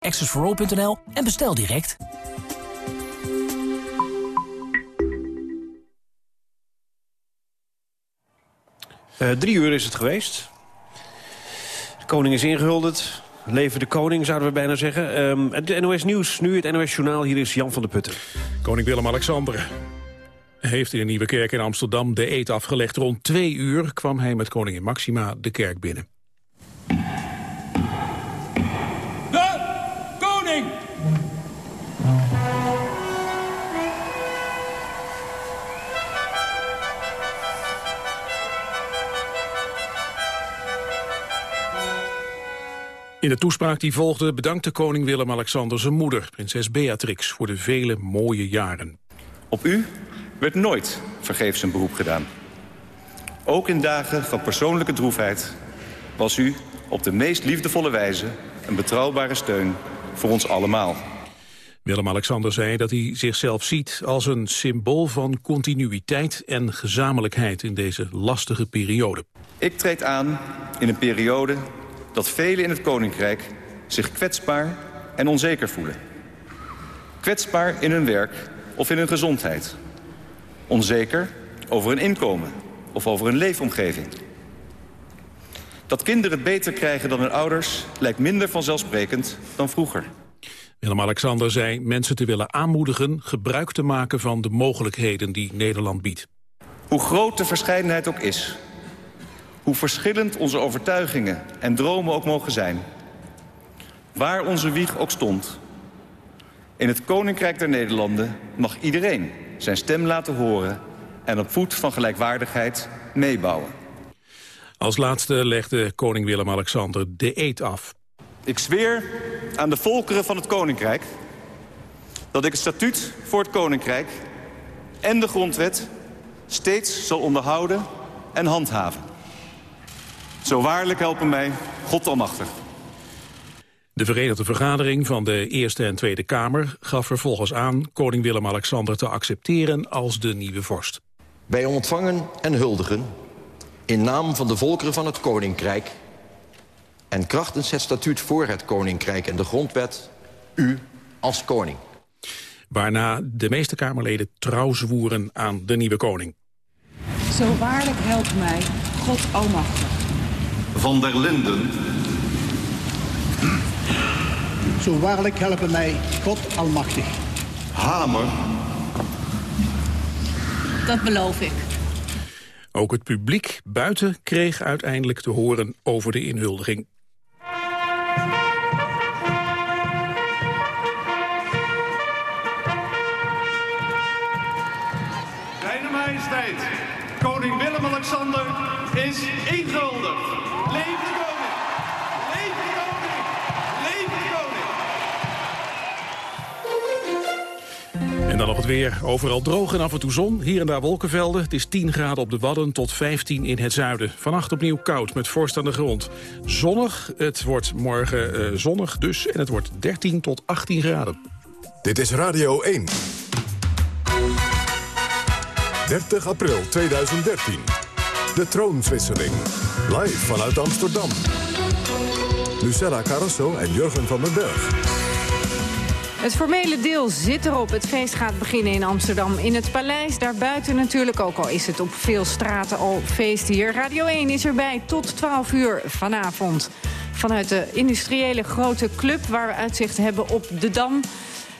accessforall.nl en bestel direct. Uh, drie uur is het geweest. De koning is ingehuldigd. Leven de koning, zouden we bijna zeggen. Um, het NOS Nieuws, nu het NOS Journaal. Hier is Jan van der Putten. Koning Willem-Alexander heeft in de Nieuwe Kerk in Amsterdam de eet afgelegd. Rond twee uur kwam hij met koningin Maxima de kerk binnen. In de toespraak die volgde bedankte koning Willem-Alexander zijn moeder, prinses Beatrix, voor de vele mooie jaren. Op u werd nooit vergeefs een beroep gedaan. Ook in dagen van persoonlijke droefheid was u op de meest liefdevolle wijze een betrouwbare steun voor ons allemaal. Willem-Alexander zei dat hij zichzelf ziet als een symbool van continuïteit en gezamenlijkheid in deze lastige periode. Ik treed aan in een periode dat velen in het Koninkrijk zich kwetsbaar en onzeker voelen. Kwetsbaar in hun werk of in hun gezondheid. Onzeker over hun inkomen of over hun leefomgeving. Dat kinderen het beter krijgen dan hun ouders lijkt minder vanzelfsprekend dan vroeger. Willem-Alexander zei mensen te willen aanmoedigen gebruik te maken van de mogelijkheden die Nederland biedt. Hoe groot de verscheidenheid ook is, hoe verschillend onze overtuigingen en dromen ook mogen zijn. Waar onze wieg ook stond. In het Koninkrijk der Nederlanden mag iedereen zijn stem laten horen... en op voet van gelijkwaardigheid meebouwen. Als laatste legde koning Willem-Alexander de eed af. Ik zweer aan de volkeren van het Koninkrijk... dat ik het statuut voor het Koninkrijk en de grondwet... steeds zal onderhouden en handhaven. Zo waarlijk helpen mij God almachtig. De Verenigde Vergadering van de Eerste en Tweede Kamer gaf vervolgens aan koning Willem-Alexander te accepteren als de nieuwe vorst. Wij ontvangen en huldigen in naam van de volkeren van het Koninkrijk en krachtens het statuut voor het Koninkrijk en de grondwet u als koning. Waarna de meeste Kamerleden trouw zwoeren aan de nieuwe koning. Zo waarlijk helpt mij God almachtig van der Linden. Zo waarlijk helpen mij God Almachtig. Hamer. Dat beloof ik. Ook het publiek buiten kreeg uiteindelijk te horen over de inhuldiging. Weer. Overal droog en af en toe zon. Hier en daar wolkenvelden. Het is 10 graden op de Wadden tot 15 in het zuiden. Vannacht opnieuw koud met vorst aan de grond. Zonnig. Het wordt morgen uh, zonnig dus. En het wordt 13 tot 18 graden. Dit is Radio 1. 30 april 2013. De troonswisseling. Live vanuit Amsterdam. Lucella Carrasso en Jurgen van den Berg. Het formele deel zit erop. Het feest gaat beginnen in Amsterdam. In het paleis, daarbuiten natuurlijk ook al is het op veel straten al feest hier. Radio 1 is erbij tot 12 uur vanavond. Vanuit de industriële grote club waar we uitzicht hebben op de Dam...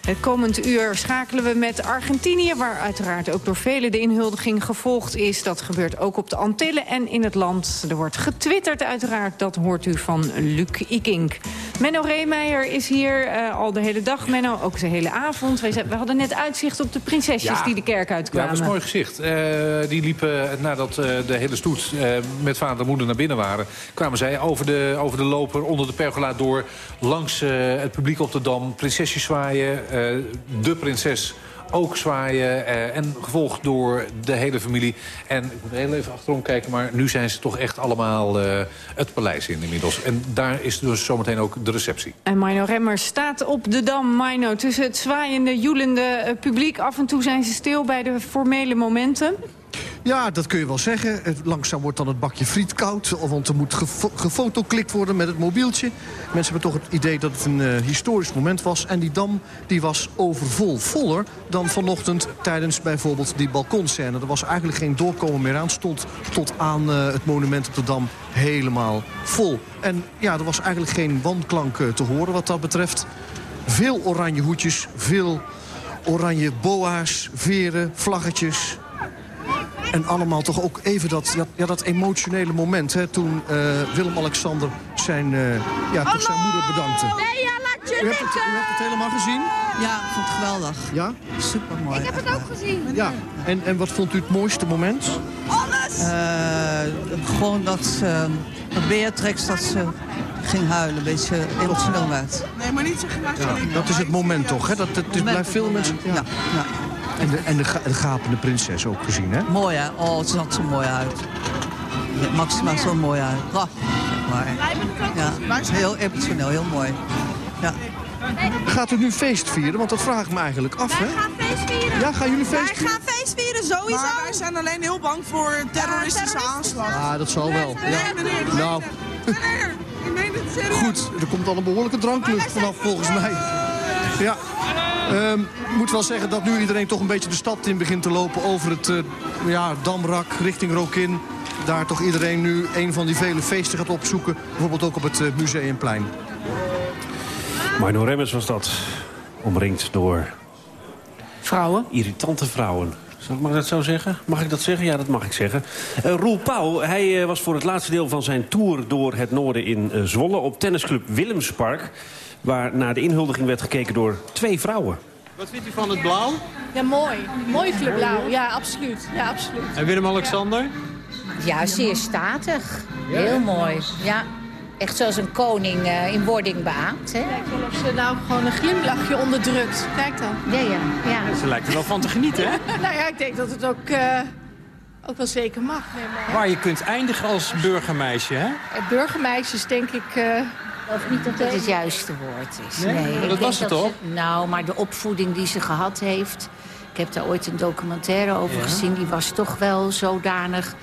Het komend uur schakelen we met Argentinië... waar uiteraard ook door velen de inhuldiging gevolgd is. Dat gebeurt ook op de Antillen en in het land. Er wordt getwitterd uiteraard, dat hoort u van Luc Ikink. Menno Reemeijer is hier uh, al de hele dag. Menno, ook de hele avond. We, we hadden net uitzicht op de prinsesjes die de kerk uitkwamen. Ja, dat is mooi gezicht. Uh, die liepen nadat uh, de hele stoet met vader en moeder naar binnen waren... kwamen zij over de, over de loper onder de pergola door... langs het publiek op de Dam, prinsesjes zwaaien... de prinses ook zwaaien. Eh, en gevolgd door de hele familie. En ik moet heel even achterom kijken, maar nu zijn ze toch echt allemaal uh, het paleis in inmiddels. En daar is dus zometeen ook de receptie. En Mino Remmer staat op de Dam, Mino. Tussen het zwaaiende, joelende publiek. Af en toe zijn ze stil bij de formele momenten. Ja, dat kun je wel zeggen. Langzaam wordt dan het bakje friet koud. Want er moet gefo gefotoklikt worden met het mobieltje. Mensen hebben toch het idee dat het een eh, historisch moment was. En die dam die was overvol. Voller dan vanochtend tijdens bijvoorbeeld die balkonscène. Er was eigenlijk geen doorkomen meer aan. Stond tot aan eh, het monument op de dam helemaal vol. En ja, er was eigenlijk geen wandklank eh, te horen wat dat betreft. Veel oranje hoedjes, veel oranje boa's, veren, vlaggetjes. En allemaal toch ook even dat, ja, ja, dat emotionele moment... Hè, toen eh, Willem-Alexander zijn, eh, ja, toch zijn moeder bedankte. Nee, ja, laat je U hebt, het, u hebt het helemaal gezien? Ja, ik vond het geweldig. Ja? Supermooi. Ik heb het ook gezien. Ja. En, en wat vond u het mooiste moment? Eh, gewoon dat, dat Beatrix dat ze ging huilen, een beetje emotioneel werd. Nee, maar niet zo graag. Ja, dat is het moment toch, hè? Dat, het, het blijft veel mensen... Ja. Ja, ja. En, de, en de, ga- de gapende prinses ook gezien, hè? Mooi hè? Oh, het zag zo mooi uit. Ja, Maxima zo mooi uit. Prachtig. Maar, ja, heel emotioneel, heel mooi. Ja. Gaat u nu feest vieren? Want dat vraag ik me eigenlijk af, hè? feest vieren. Ja, gaan jullie feest Wij gaan feest vieren, sowieso. Maar wij zijn alleen heel bang voor terroristische aanslag. Ah, dat zal wel. Ja. Nee, meneer. Nou, Meneer, ik meen het serieus. goed. Er komt al een behoorlijke dranklucht vanaf, volgens mij. Ja. Ehm, Ik moet wel zeggen dat nu iedereen toch een beetje de stad in begint te lopen... over het eh, ja, Damrak richting Rokin. Daar toch iedereen nu een van die vele feesten gaat opzoeken. Bijvoorbeeld ook op het eh, Museumplein. Marno Remmers was dat. Omringd door... Vrouwen? Irritante vrouwen. Mag ik dat zo zeggen? Mag ik dat zeggen? Ja, dat mag ik zeggen. Eh, Roel Pauw, hij eh, was voor het laatste deel van zijn tour door het noorden in Zwolle... op tennisclub Willemspark, waar naar de inhuldiging werd gekeken door twee vrouwen. Wat vindt u van het blauw? Ja, mooi. Mooi blauw. Ja, absoluut. Ja, absoluut. En Willem-Alexander? Ja, zeer statig. Heel mooi. Ja, echt zoals een koning eh, in wording beaamd. Hè? Lijkt wel of ze nou gewoon een glimlachje onderdrukt. Kijk dan. Ja, ja. ja. Ze lijkt er wel van te genieten, hè? nou ja, ik denk dat het ook, eh, ook wel zeker mag. Nee, maar... Waar je kunt eindigen als burgermeisje, hè? Burgermeisjes denk ik... eh, geloof niet dat dat het juiste woord is. Nee? Dat was het toch? nou, maar de opvoeding die ze gehad heeft... Ik heb daar ooit een documentaire over Ja. gezien. Die was toch wel zodanig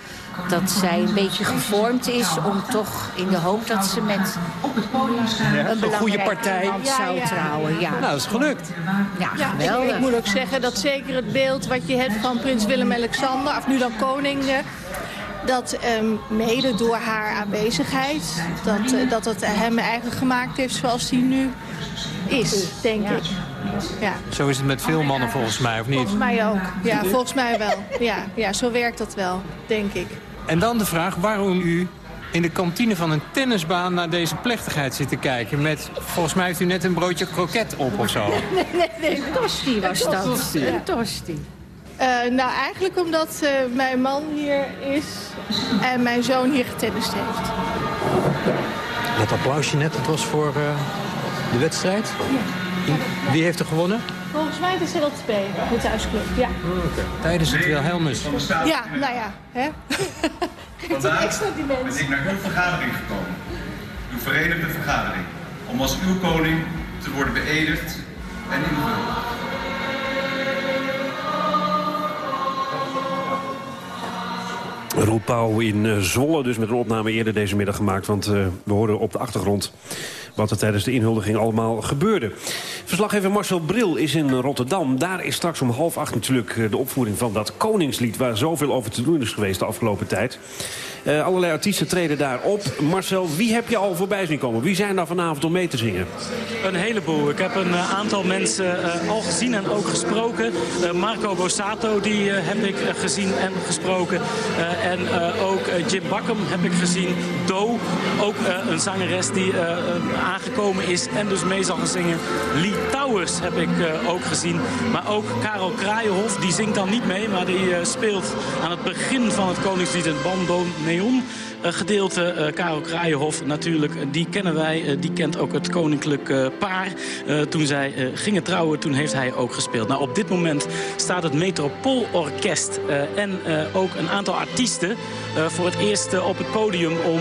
dat zij een beetje gevormd is... om toch in de hoop dat ze met een een goede partij. zou trouwen. Ja. Nou, dat is gelukt. Ja, Ja, ik, geweldig. ik moet ook zeggen dat zeker het beeld wat je hebt van prins Willem-Alexander, of nu dan koning, eh, dat ehm, mede door haar aanwezigheid, dat, eh, dat het hem eigenlijk gemaakt heeft zoals hij nu is, denk ik. Ja. Zo is het met veel mannen volgens mij, of niet? Volgens mij ook. Ja, volgens mij wel. Ja, ja, zo werkt dat wel, denk ik. En dan de vraag waarom u in de kantine van een tennisbaan naar deze plechtigheid zit te kijken. Met, volgens mij heeft u net een broodje kroket op of zo. Nee, nee, nee. Tosti was dat. Tosti. Een tosti. Eh, nou, eigenlijk omdat eh, mijn man hier is en mijn zoon hier getennist heeft. Dat applausje net, dat was voor eh, de wedstrijd? Wie heeft er gewonnen? Volgens mij is het LTP, de thuisclub. Ja. Tijdens het Wilhelmus. Ja, nou ja. Hè? Een Vandaag extra ben dimensie. ik naar uw vergadering gekomen. Uw verenigde vergadering. Om als uw koning te worden beëdigd en ingevuld. Roel Pauw in eh, Zwolle, dus met een opname eerder deze middag gemaakt. Want eh, we hoorden op de achtergrond wat er tijdens de inhuldiging allemaal gebeurde. Verslaggever Marcel Bril is in Rotterdam. Daar is straks om half acht natuurlijk eh, de opvoering van dat Koningslied... waar zoveel over te doen is geweest de afgelopen tijd. Eh, allerlei artiesten treden daar op. Marcel, wie heb je al voorbij zien komen? Wie zijn daar vanavond om mee te zingen? Een heleboel. Ik heb een eh, aantal mensen eh, al gezien en ook gesproken. Marco Borsato, die heb ik gezien en gesproken. En ook Jim Bakken heb ik gezien. Do, ook een zangeres die aangekomen is en dus mee zal gaan zingen. Lee Towers heb ik ook gezien. Maar ook Karel Kraaienhof, die zingt dan niet mee, maar die speelt aan het begin van het Koningslied het Bambo Eh, gedeelte, eh Karel Kraaienhof natuurlijk, eh, die kennen wij. die kent ook het koninklijk paar. Toen zij gingen trouwen, toen heeft hij ook gespeeld. Nou, op dit moment staat het Metropoolorkest en ook een aantal artiesten... voor het eerst op het podium om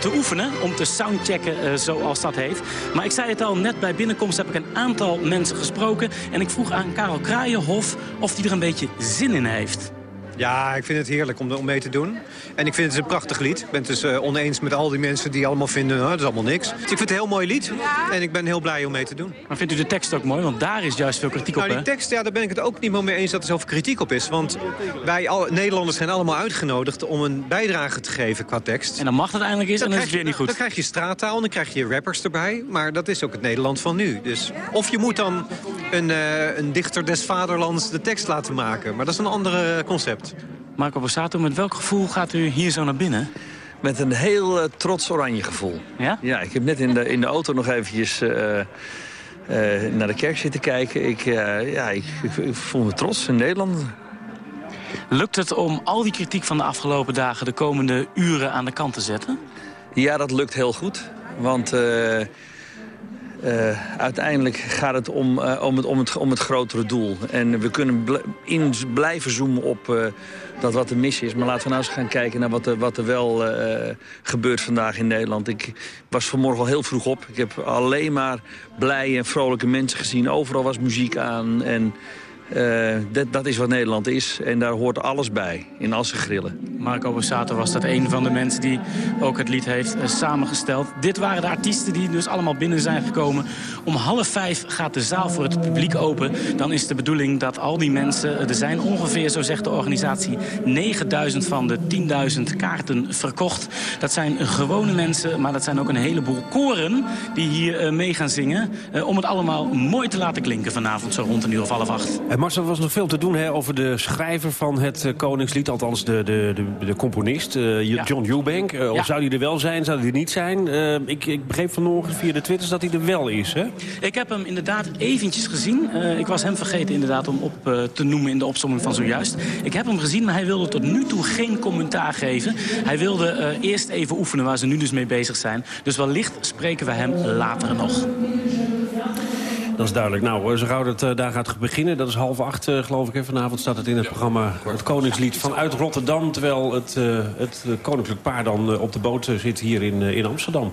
te oefenen, om te soundchecken, zoals dat heet. Maar ik zei het al, net bij binnenkomst heb ik een aantal mensen gesproken... en ik vroeg aan Karel Kraaienhof of hij er een beetje zin in heeft. Ja, ik vind het heerlijk om, om mee te doen. En ik vind het een prachtig lied. Ik ben het dus uh, oneens met al die mensen die allemaal vinden... Nou, dat is allemaal niks. Dus ik vind het een heel mooi lied. En ik ben heel blij om mee te doen. Maar vindt u de tekst ook mooi? Want daar is juist veel kritiek nou, op, die tekst, ja, daar ben ik het ook niet meer mee eens dat er zoveel kritiek op is. Want wij al, Nederlanders zijn allemaal uitgenodigd om een bijdrage te geven qua tekst. En dan mag het eindelijk eens en dan is het weer niet goed. Dan krijg je straattaal en dan krijg je rappers erbij. Maar dat is ook het Nederland van nu. Dus of je moet dan een, uh, een dichter des vaderlands de tekst laten maken. Maar dat is een ander concept. Marco Borsato, met welk gevoel gaat u hier zo naar binnen? Met een heel uh, trots oranje gevoel. Ja? Ja, ik heb net in de, in de auto nog eventjes uh, uh, naar de kerk zitten kijken. Ik, ja, ik, ik, ik, voel me trots in Nederland. Lukt het om al die kritiek van de afgelopen dagen... de komende uren aan de kant te zetten? Ja, dat lukt heel goed. Want... Uh, uiteindelijk gaat het om, uh, om, het, om, het, om het grotere doel. En we kunnen in blijven zoomen op uh, dat wat er mis is. Maar laten we nou eens gaan kijken naar wat er, wat er wel gebeurt vandaag in Nederland. Ik was vanmorgen al heel vroeg op. Ik heb alleen maar blije en vrolijke mensen gezien. Overal was muziek aan en... Uh, dat, dat, is wat Nederland is en daar hoort alles bij, in al zijn grillen. Marco Borsato was dat een van de mensen die ook het lied heeft uh, samengesteld. Dit waren de artiesten die dus allemaal binnen zijn gekomen. Om half vijf gaat de zaal voor het publiek open. Dan is de bedoeling dat al die mensen, er zijn ongeveer, zo zegt de organisatie... 9000 van de 10.000 kaarten verkocht. Dat zijn gewone mensen, maar dat zijn ook een heleboel koren... die hier uh, mee gaan zingen, om het allemaal mooi te laten klinken vanavond, zo rond een uur of half acht. Marcel, er was nog veel te doen hè, over de schrijver van het uh, Koningslied. Althans, de, de, de, de componist, uh, ja. John Eubank. Uh, of zou hij er wel zijn, zou hij er niet zijn? ik, ik begreep vanmorgen via de twitters dat hij er wel is, hè? Ik heb hem inderdaad eventjes gezien. ik was hem vergeten inderdaad om op te noemen in de opzomming van zojuist. Ik heb hem gezien, maar hij wilde tot nu toe geen commentaar geven. Hij wilde eerst even oefenen waar ze nu dus mee bezig zijn. Dus wellicht spreken we hem later nog. Dat is duidelijk. Nou, zo gauw het uh, daar gaat beginnen, dat is half acht uh, geloof ik. Hè. Vanavond staat het in het programma het Koningslied vanuit Rotterdam... terwijl het, uh, het koninklijk paar dan op de boot zit hier in, in Amsterdam.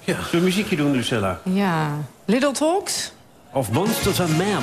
Ja. Zullen we muziekje doen, Lucella? Ja. Little Talks? Of Monsters and Man.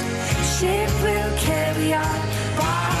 ship will carry our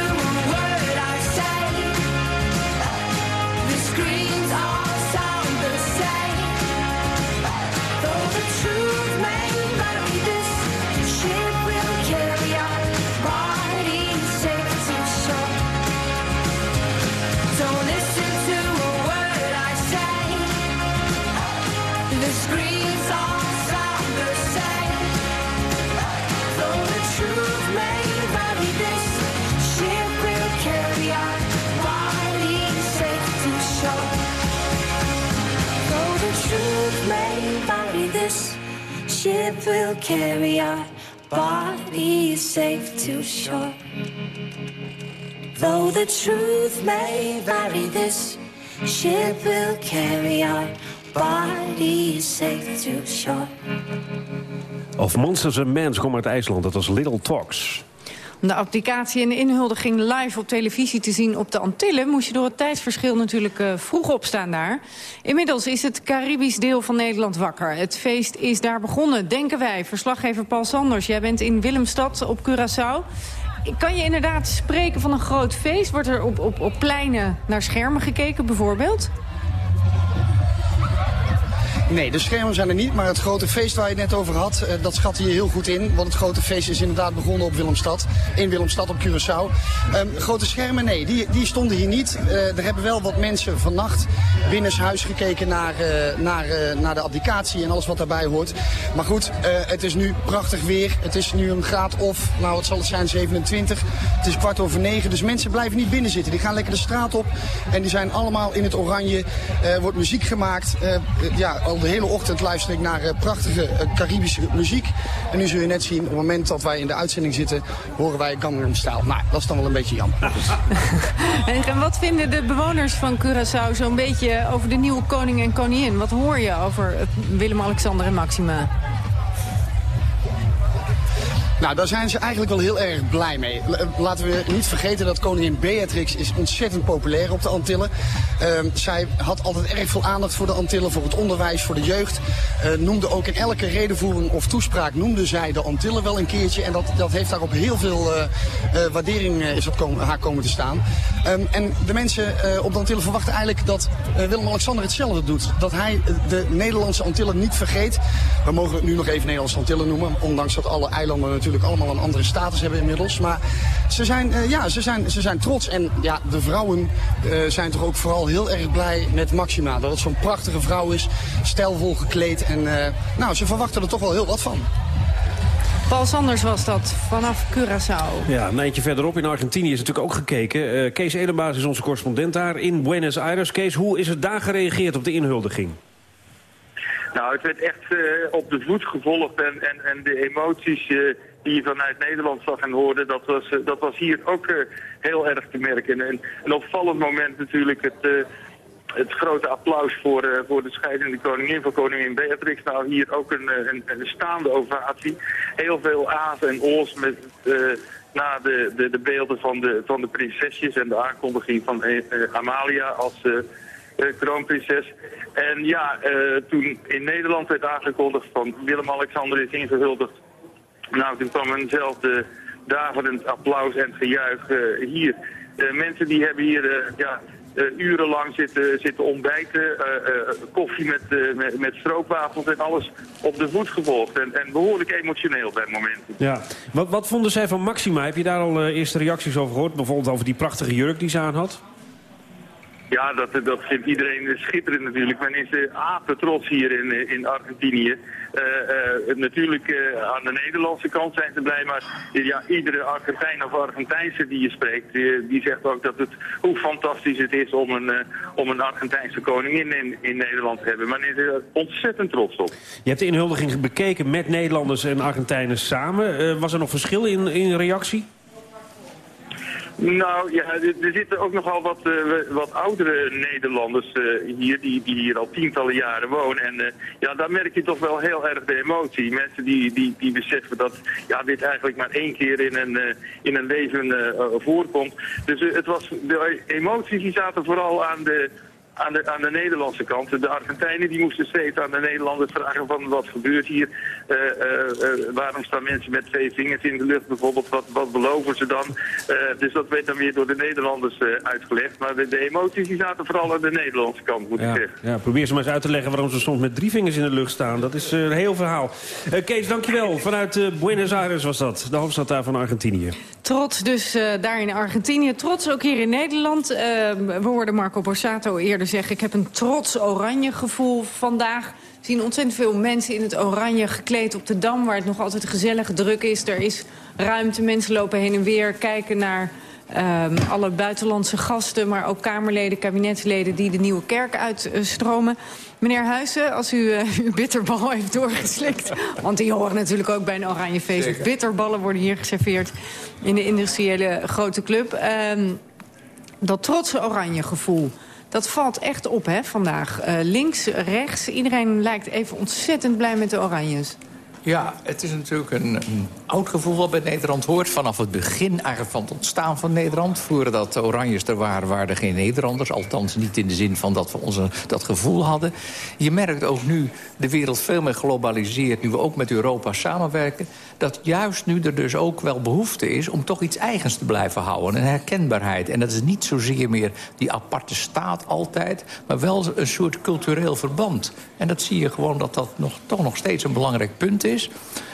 ship will carry our body is safe to shore. Though the truth may vary, this ship will carry our body safe to shore. Of Monsters and Men komen uit IJsland, dat was Little Talks. Om de applicatie en de inhuldiging live op televisie te zien op de Antillen... moest je door het tijdsverschil natuurlijk uh, vroeg opstaan daar. Inmiddels is het Caribisch deel van Nederland wakker. Het feest is daar begonnen, denken wij. Verslaggever Paul Sanders, jij bent in Willemstad op Curaçao. Kan je inderdaad spreken van een groot feest? Wordt er op, op, op pleinen naar schermen gekeken bijvoorbeeld? Nee, de schermen zijn er niet, maar het grote feest waar je het net over had, uh, dat schat je heel goed in. Want het grote feest is inderdaad begonnen op Willemstad, in Willemstad op Curaçao. Um, grote schermen, nee, die, die stonden hier niet. Uh, er hebben wel wat mensen vannacht binnenshuis gekeken naar, uh, naar, naar de applicatie en alles wat daarbij hoort. Maar goed, het is nu prachtig weer. Het is nu een graad of, nou wat zal het zijn, 27. Het is kwart over negen, dus mensen blijven niet binnen zitten. Die gaan lekker de straat op en die zijn allemaal in het oranje. Wordt muziek gemaakt. ja, de hele ochtend luister ik naar uh, prachtige uh, Caribische muziek. En nu zul je net zien, op het moment dat wij in de uitzending zitten, horen wij Gangnam Style. Nou, dat is dan wel een beetje jammer. en wat vinden de bewoners van Curaçao zo'n beetje over de nieuwe koning en koningin? Wat hoor je over Willem-Alexander en Maxima? Nou, daar zijn ze eigenlijk wel heel erg blij mee. Laten we niet vergeten dat koningin Beatrix is ontzettend populair op de Antillen. Uh, zij had altijd erg veel aandacht voor de Antillen, voor het onderwijs, voor de jeugd. Uh, noemde ook in elke redenvoering of toespraak noemde zij de Antillen wel een keertje. En dat, dat heeft daar op heel veel uh, waardering is op haar komen te staan. Um, en de mensen op de Antillen verwachten eigenlijk dat Willem-Alexander hetzelfde doet. Dat hij de Nederlandse Antillen niet vergeet. We mogen het nu nog even Nederlandse Antillen noemen, ondanks dat alle eilanden natuurlijk allemaal een andere status hebben inmiddels. Maar ze zijn, uh, ja, ze zijn, ze zijn trots. En ja, de vrouwen uh, zijn toch ook vooral heel erg blij met Maxima. Dat het zo'n prachtige vrouw is, stijlvol gekleed. En uh, nou, ze verwachten er toch wel heel wat van. Paul Sanders was dat, vanaf Curaçao. Ja, een eindje verderop in Argentinië is natuurlijk ook gekeken. Uh, Kees Edenbaas is onze correspondent daar in Buenos Aires. Kees, hoe is het daar gereageerd op de inhuldiging? Nou, het werd echt uh, op de voet gevolgd en, en, en de emoties uh, die je vanuit Nederland zag en hoorde, dat was, uh, dat was hier ook heel erg te merken. En een opvallend moment natuurlijk het, het grote applaus voor, voor de scheidende koningin, voor koningin Beatrix. Nou, hier ook een, een, staande ovatie. Heel veel a's en o's met na de, de, de beelden van de, van de prinsesjes en de aankondiging van Amalia als kroonprinses. En ja, toen in Nederland werd aangekondigd van Willem-Alexander is ingehuldigd. Nou, toen kwam eenzelfde daverend applaus en gejuich uh, hier. Uh, mensen die hebben hier ja, urenlang zitten, zitten ontbijten, koffie met, met, met stroopwafels en alles op de voet gevolgd. En, en behoorlijk emotioneel bij momenten. Ja. Wat, wat vonden zij van Maxima? Heb je daar al eerste reacties over gehoord? Bijvoorbeeld over die prachtige jurk die ze aan had? Ja, dat, dat vindt iedereen schitterend natuurlijk. Men is uh, apen trots hier in, in Argentinië. Uh, uh, natuurlijk aan de Nederlandse kant zijn ze blij, maar ja, iedere Argentijn of Argentijnse die je spreekt, die, die zegt ook dat het, hoe fantastisch het is om een, om een Argentijnse koningin in, in Nederland te hebben. Men is er ontzettend trots op. Je hebt de inhuldiging bekeken met Nederlanders en Argentijnen samen. was er nog verschil in, in reactie? Nou ja, er zitten ook nogal wat, uh, wat oudere Nederlanders uh, hier, die, die hier al tientallen jaren wonen. En uh, ja, daar merk je toch wel heel erg de emotie. Mensen die, die, die beseffen dat ja, dit eigenlijk maar één keer in een, in een leven voorkomt. Dus het was, de emoties die zaten vooral aan de aan de, aan de Nederlandse kant. De Argentijnen die moesten steeds aan de Nederlanders vragen van wat gebeurt hier. Uh, uh, waarom staan mensen met twee vingers in de lucht bijvoorbeeld? Wat, wat beloven ze dan? dus dat werd dan weer door de Nederlanders uitgelegd. Maar de, de, emoties die zaten vooral aan de Nederlandse kant, moet ja, ik zeggen. Ja, probeer ze maar eens uit te leggen waarom ze soms met drie vingers in de lucht staan. Dat is een heel verhaal. Kees, dankjewel. Vanuit Buenos Aires was dat, de hoofdstad daar van Argentinië. Trots dus daar in Argentinië. Trots ook hier in Nederland. we hoorden Marco Borsato eerder zeggen... ik heb een trots oranje gevoel vandaag. Zien ontzettend veel mensen in het oranje gekleed op de Dam... waar het nog altijd gezellig druk is. Er is ruimte, mensen lopen heen en weer, kijken naar Ehm, alle buitenlandse gasten, maar ook Kamerleden, kabinetsleden... die de Nieuwe Kerk uitstromen. Meneer Huizen, als u uh, uw bitterbal heeft doorgeslikt... want die horen natuurlijk ook bij een oranje feest. Bitterballen worden hier geserveerd in de industriële grote club. Uh, dat trotse oranje gevoel... Dat valt echt op hè, vandaag. Uh, links, rechts, iedereen lijkt even ontzettend blij met de oranjes. Ja, het is natuurlijk een, oud gevoel wat bij Nederland hoort. Vanaf het begin eigenlijk van het ontstaan van Nederland. Voordat de Oranjes er waren, waren er geen Nederlanders. Althans niet in de zin van dat we onze, dat gevoel hadden. Je merkt ook nu, de wereld veel meer globaliseert... nu we ook met Europa samenwerken... dat juist nu er dus ook wel behoefte is om toch iets eigens te blijven houden. Een herkenbaarheid. En dat is niet zozeer meer die aparte staat altijd... maar wel een soort cultureel verband. En dat zie je gewoon dat dat nog, toch nog steeds een belangrijk punt is is.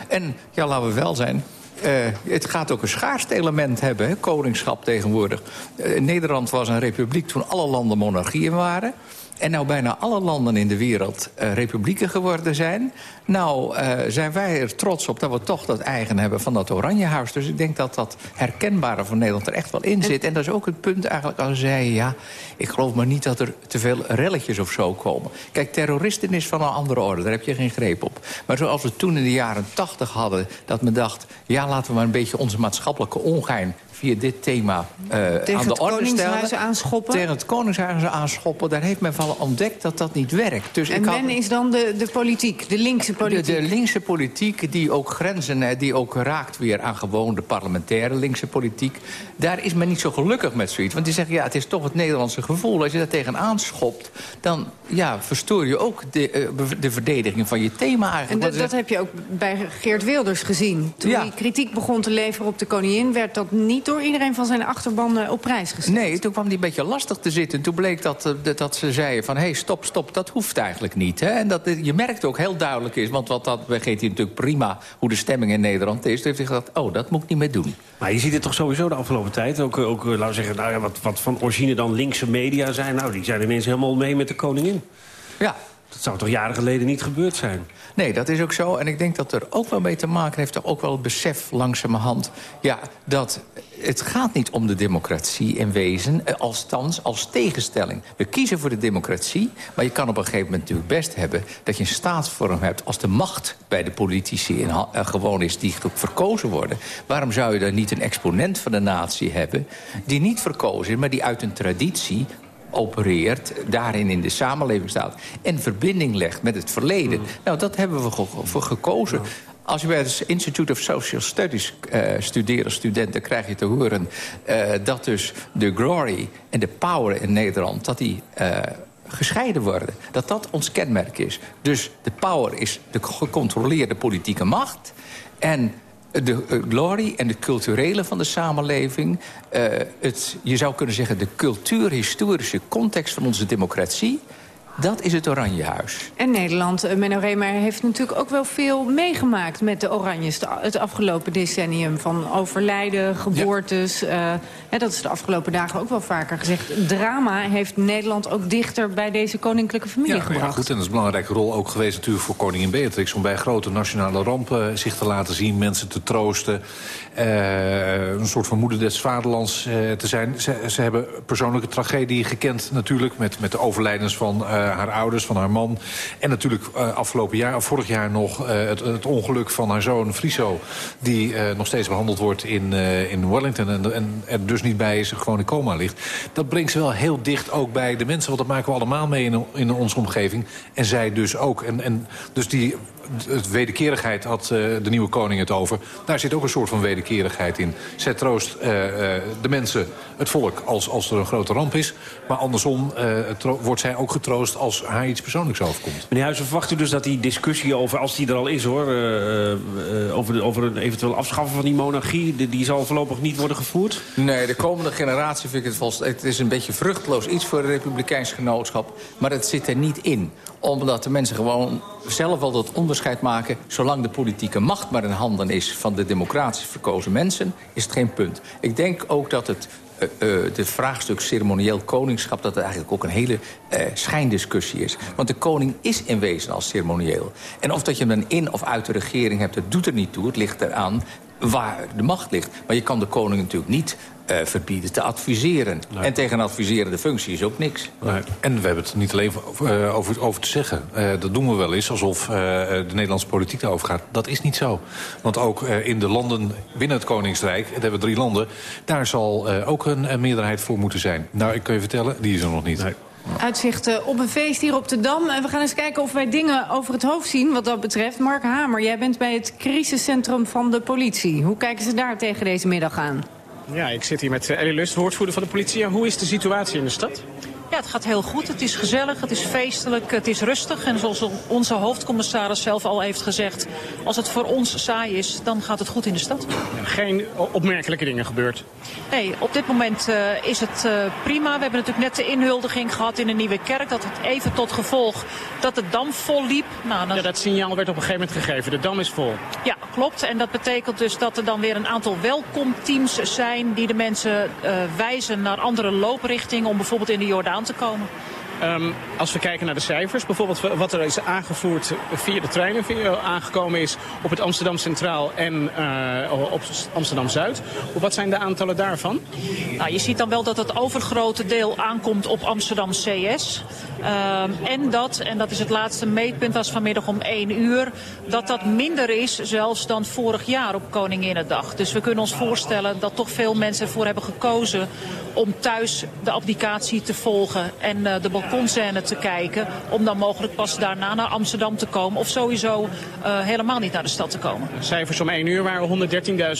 En ja, laten we wel zijn, uh, het gaat ook een schaarste element hebben, koningschap tegenwoordig. Uh, Nederland was een republiek toen alle landen monarchieën waren. En nou bijna alle landen in de wereld uh, republieken geworden zijn... nou uh, zijn wij er trots op dat we toch dat eigen hebben van dat Oranjehuis. Dus ik denk dat dat herkenbare van Nederland er echt wel in zit. En dat is ook het punt eigenlijk als zei... ja, ik geloof maar niet dat er te veel relletjes of zo komen. Kijk, terroristen is van een andere orde, daar heb je geen greep op. Maar zoals we toen in de jaren tachtig hadden... dat men dacht, ja, laten we maar een beetje onze maatschappelijke ongein via dit thema uh, aan de orde stellen. aanschoppen? Tegen het Koningshuis aanschoppen. Daar heeft men van ontdekt dat dat niet werkt. Dus en ik men is dan de, de politiek, de linkse politiek? De, de linkse politiek die ook grenzen, die ook raakt weer aan gewoon de parlementaire linkse politiek. Daar is men niet zo gelukkig met zoiets. Want die zeggen, ja, het is toch het Nederlandse gevoel. Als je daar tegenaan schopt, dan ja, verstoor je ook de, uh, de verdediging van je thema eigenlijk. En dat, dat heb je ook bij Geert Wilders gezien. Toen ja. hij kritiek begon te leveren op de koningin... werd dat niet door iedereen van zijn achterban op prijs gesteld. Nee, toen kwam hij een beetje lastig te zitten. Toen bleek dat, uh, dat ze zeiden van, hé, hey, stop, stop, dat hoeft eigenlijk niet. Hè? En dat, je merkt ook heel duidelijk is, want wat dat begreep hij natuurlijk prima... hoe de stemming in Nederland is. Toen heeft hij gezegd, oh, dat moet ik niet meer doen. Maar je ziet het toch sowieso de afgelopen tijd. Ook, ook laten we zeggen, nou ja, wat, wat van origine dan linkse media zijn. Nou, die zijn ineens helemaal mee met de koningin. Ja. Dat zou toch jaren geleden niet gebeurd zijn? Nee, dat is ook zo. En ik denk dat er ook wel mee te maken heeft... ook wel het besef langzamerhand... Ja, dat het gaat niet om de democratie in wezen, eh, althans als tegenstelling. We kiezen voor de democratie, maar je kan op een gegeven moment natuurlijk best hebben... dat je een staatsvorm hebt als de macht bij de politici in, uh, gewoon is... die verkozen worden. Waarom zou je dan niet een exponent van de natie hebben... die niet verkozen is, maar die uit een traditie opereert, daarin in de samenleving staat... en verbinding legt met het verleden. Nou, dat hebben we voor gekozen. Als je bij het Institute of Social Studies uh, studeert als student... dan krijg je te horen uh, dat dus de glory en de power in Nederland... dat die uh, gescheiden worden. Dat dat ons kenmerk is. Dus de power is de gecontroleerde politieke macht... en de glory en de culturele van de samenleving. Uh, het, je zou kunnen zeggen de cultuurhistorische context van onze democratie... Dat is het Oranjehuis. En Nederland, eh, Menno Remer, heeft natuurlijk ook wel veel meegemaakt met de Oranjes. het afgelopen decennium van overlijden, geboortes. Ja. Uh, hè, dat is de afgelopen dagen ook wel vaker gezegd. Drama heeft Nederland ook dichter bij deze koninklijke familie ja, gebracht. Ja, goed, en dat is een belangrijke rol ook geweest natuurlijk voor koningin Beatrix... om bij grote nationale rampen zich te laten zien, mensen te troosten. Uh, een soort van moeder des vaderlands uh, te zijn. Ze, ze, hebben persoonlijke tragedie gekend natuurlijk... met, met de overlijdens van haar ouders, van haar man. En natuurlijk afgelopen jaar, vorig jaar nog... Het, het, ongeluk van haar zoon Friso... die nog steeds behandeld wordt in, in Wellington... En, en er dus niet bij is, gewoon in coma ligt. Dat brengt ze wel heel dicht ook bij de mensen... want dat maken we allemaal mee in, in onze omgeving. En zij dus ook. En, en dus die het wederkerigheid had uh, de nieuwe koning het over. Daar zit ook een soort van wederkerigheid in. Zij troost uh, uh, de mensen, het volk, als, als er een grote ramp is. Maar andersom wordt zij ook getroost als haar iets persoonlijks overkomt. Meneer Huizen, verwacht u dus dat die discussie over, als die er al is hoor... over, de, over een eventueel afschaffen van die monarchie... Die, die zal voorlopig niet worden gevoerd? Nee, de komende generatie vind ik het volst... Het is een beetje vruchteloos iets voor het republikeins genootschap. Maar het zit er niet in. Omdat de mensen gewoon zelf wel dat onderscheid maken... zolang de politieke macht maar in handen is van de democratisch verkozen mensen... is het geen punt. Ik denk ook dat het uh, uh, de vraagstuk ceremonieel koningschap... dat het eigenlijk ook een hele uh, schijndiscussie is. Want de koning is in wezen al ceremonieel. En of dat je hem dan in of uit de regering hebt, dat doet er niet toe. Het ligt eraan waar de macht ligt. Maar je kan de koning natuurlijk niet uh, verbieden te adviseren. En tegen een adviserende functie is ook niks. Nee. En we hebben het niet alleen uh, over, over te zeggen. Uh, dat doen we wel eens, alsof de Nederlandse politiek daarover gaat. Dat is niet zo. Want ook in de landen binnen het Koningsrijk, het hebben drie landen... daar zal ook een, een, meerderheid voor moeten zijn. Nou, ik kan je vertellen, die is er nog niet. Nee. Uitzicht op een feest hier op de Dam. En we gaan eens kijken of wij dingen over het hoofd zien wat dat betreft. Mark Hamer, jij bent bij het crisiscentrum van de politie. Hoe kijken ze daar tegen deze middag aan? Ja, ik zit hier met Ellie Lust, woordvoerder van de politie. Hoe is de situatie in de stad? Ja, het gaat heel goed. Het is gezellig, het is feestelijk, het is rustig. En zoals onze hoofdcommissaris zelf al heeft gezegd... als het voor ons saai is, dan gaat het goed in de stad. Geen opmerkelijke dingen gebeurd? Nee, op dit moment uh, is het uh, prima. We hebben natuurlijk net de inhuldiging gehad in een nieuwe kerk. Dat had even tot gevolg dat de dam vol liep. Nou, dan... Ja, dat signaal werd op een gegeven moment gegeven. De dam is vol. Ja, klopt. En dat betekent dus dat er dan weer een aantal welkomteams zijn... die de mensen uh, wijzen naar andere looprichtingen... om bijvoorbeeld in de Jordaan aan te komen. Um, als we kijken naar de cijfers, bijvoorbeeld wat er is aangevoerd via de treinen, via, aangekomen is op het Amsterdam Centraal en uh, op Amsterdam Zuid. Wat zijn de aantallen daarvan? Nou, je ziet dan wel dat het overgrote deel aankomt op Amsterdam CS. Um, en dat, en dat is het laatste meetpunt, was vanmiddag om 1 uur, dat dat minder is zelfs dan vorig jaar op Koninginnedag. Dus we kunnen ons voorstellen dat toch veel mensen ervoor hebben gekozen om thuis de applicatie te volgen en uh, de balkonscène te kijken. Om dan mogelijk pas daarna naar Amsterdam te komen of sowieso uh, helemaal niet naar de stad te komen. Cijfers om 1 uur waren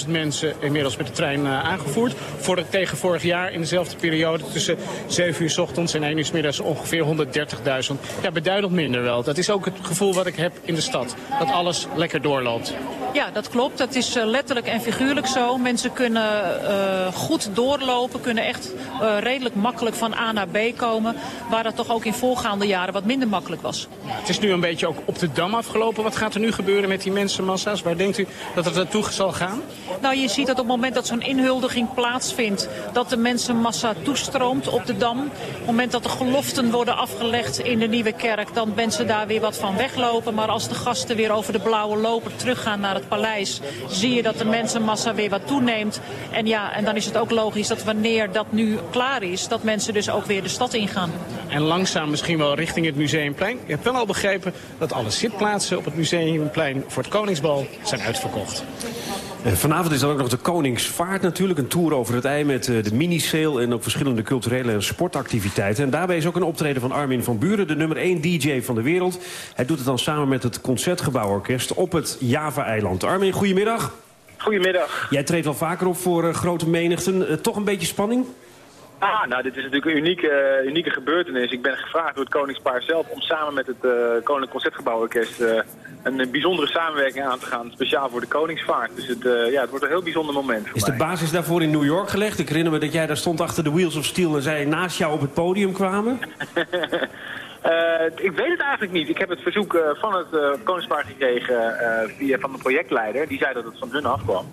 113.000 mensen inmiddels met de trein uh, aangevoerd. Voor, tegen vorig jaar in dezelfde periode tussen 7 uur s ochtends en 1 uur s middags ongeveer 130.000. Ja, beduidend minder wel. Dat is ook het gevoel wat ik heb in de stad. Dat alles lekker doorloopt. Ja, dat klopt. Dat is uh, letterlijk en figuurlijk zo. Mensen kunnen uh, goed doorlopen, kunnen echt uh, redelijk makkelijk van A naar B komen. Waar dat toch ook in voorgaande jaren wat minder makkelijk was. Ja, het is nu een beetje ook op de dam afgelopen. Wat gaat er nu gebeuren met die mensenmassa's? Waar denkt u dat het naartoe zal gaan? Nou, je ziet dat op het moment dat zo'n inhuldiging plaatsvindt... dat de mensenmassa toestroomt op de dam. Op het moment dat de geloften worden afgelegd in de Nieuwe Kerk... dan mensen daar weer wat van weglopen. Maar als de gasten weer over de blauwe loper teruggaan naar het paleis... zie je dat de mensenmassa weer wat toeneemt. En ja, en dan is het ook logisch dat wanneer dat nu klaar is... dat mensen dus ook weer de stad ingaan. En langzaam misschien wel richting het Museumplein. Je hebt wel al begrepen dat alle zitplaatsen op het Museumplein voor het Koningsbal zijn uitverkocht. Eh, vanavond is dan ook nog de Koningsvaart natuurlijk. Een tour over het ei met eh, de mini-sale en ook verschillende culturele en sportactiviteiten. En daarbij is ook een optreden van Armin van Buren, de nummer 1 DJ van de wereld. Hij doet het dan samen met het Concertgebouworkest op het Java-eiland. Armin, goedemiddag. Goedemiddag. Jij treedt wel vaker op voor uh, grote menigten. toch een beetje spanning? Ah, nou, dit is natuurlijk een unieke, uh, unieke gebeurtenis. Ik ben gevraagd door het Koningspaar zelf om samen met het uh, Koninklijk Concertgebouworkest uh, een bijzondere samenwerking aan te gaan, speciaal voor de Koningsvaart. Dus het, ja, het wordt een heel bijzonder moment voor Is de basis daarvoor in New York gelegd? Ik herinner me dat jij daar stond achter de Wheels of Steel en zij naast jou op het podium kwamen. ik weet het eigenlijk niet. Ik heb het verzoek van het Koningspaar gekregen via van de projectleider. Die zei dat het van hun afkwam.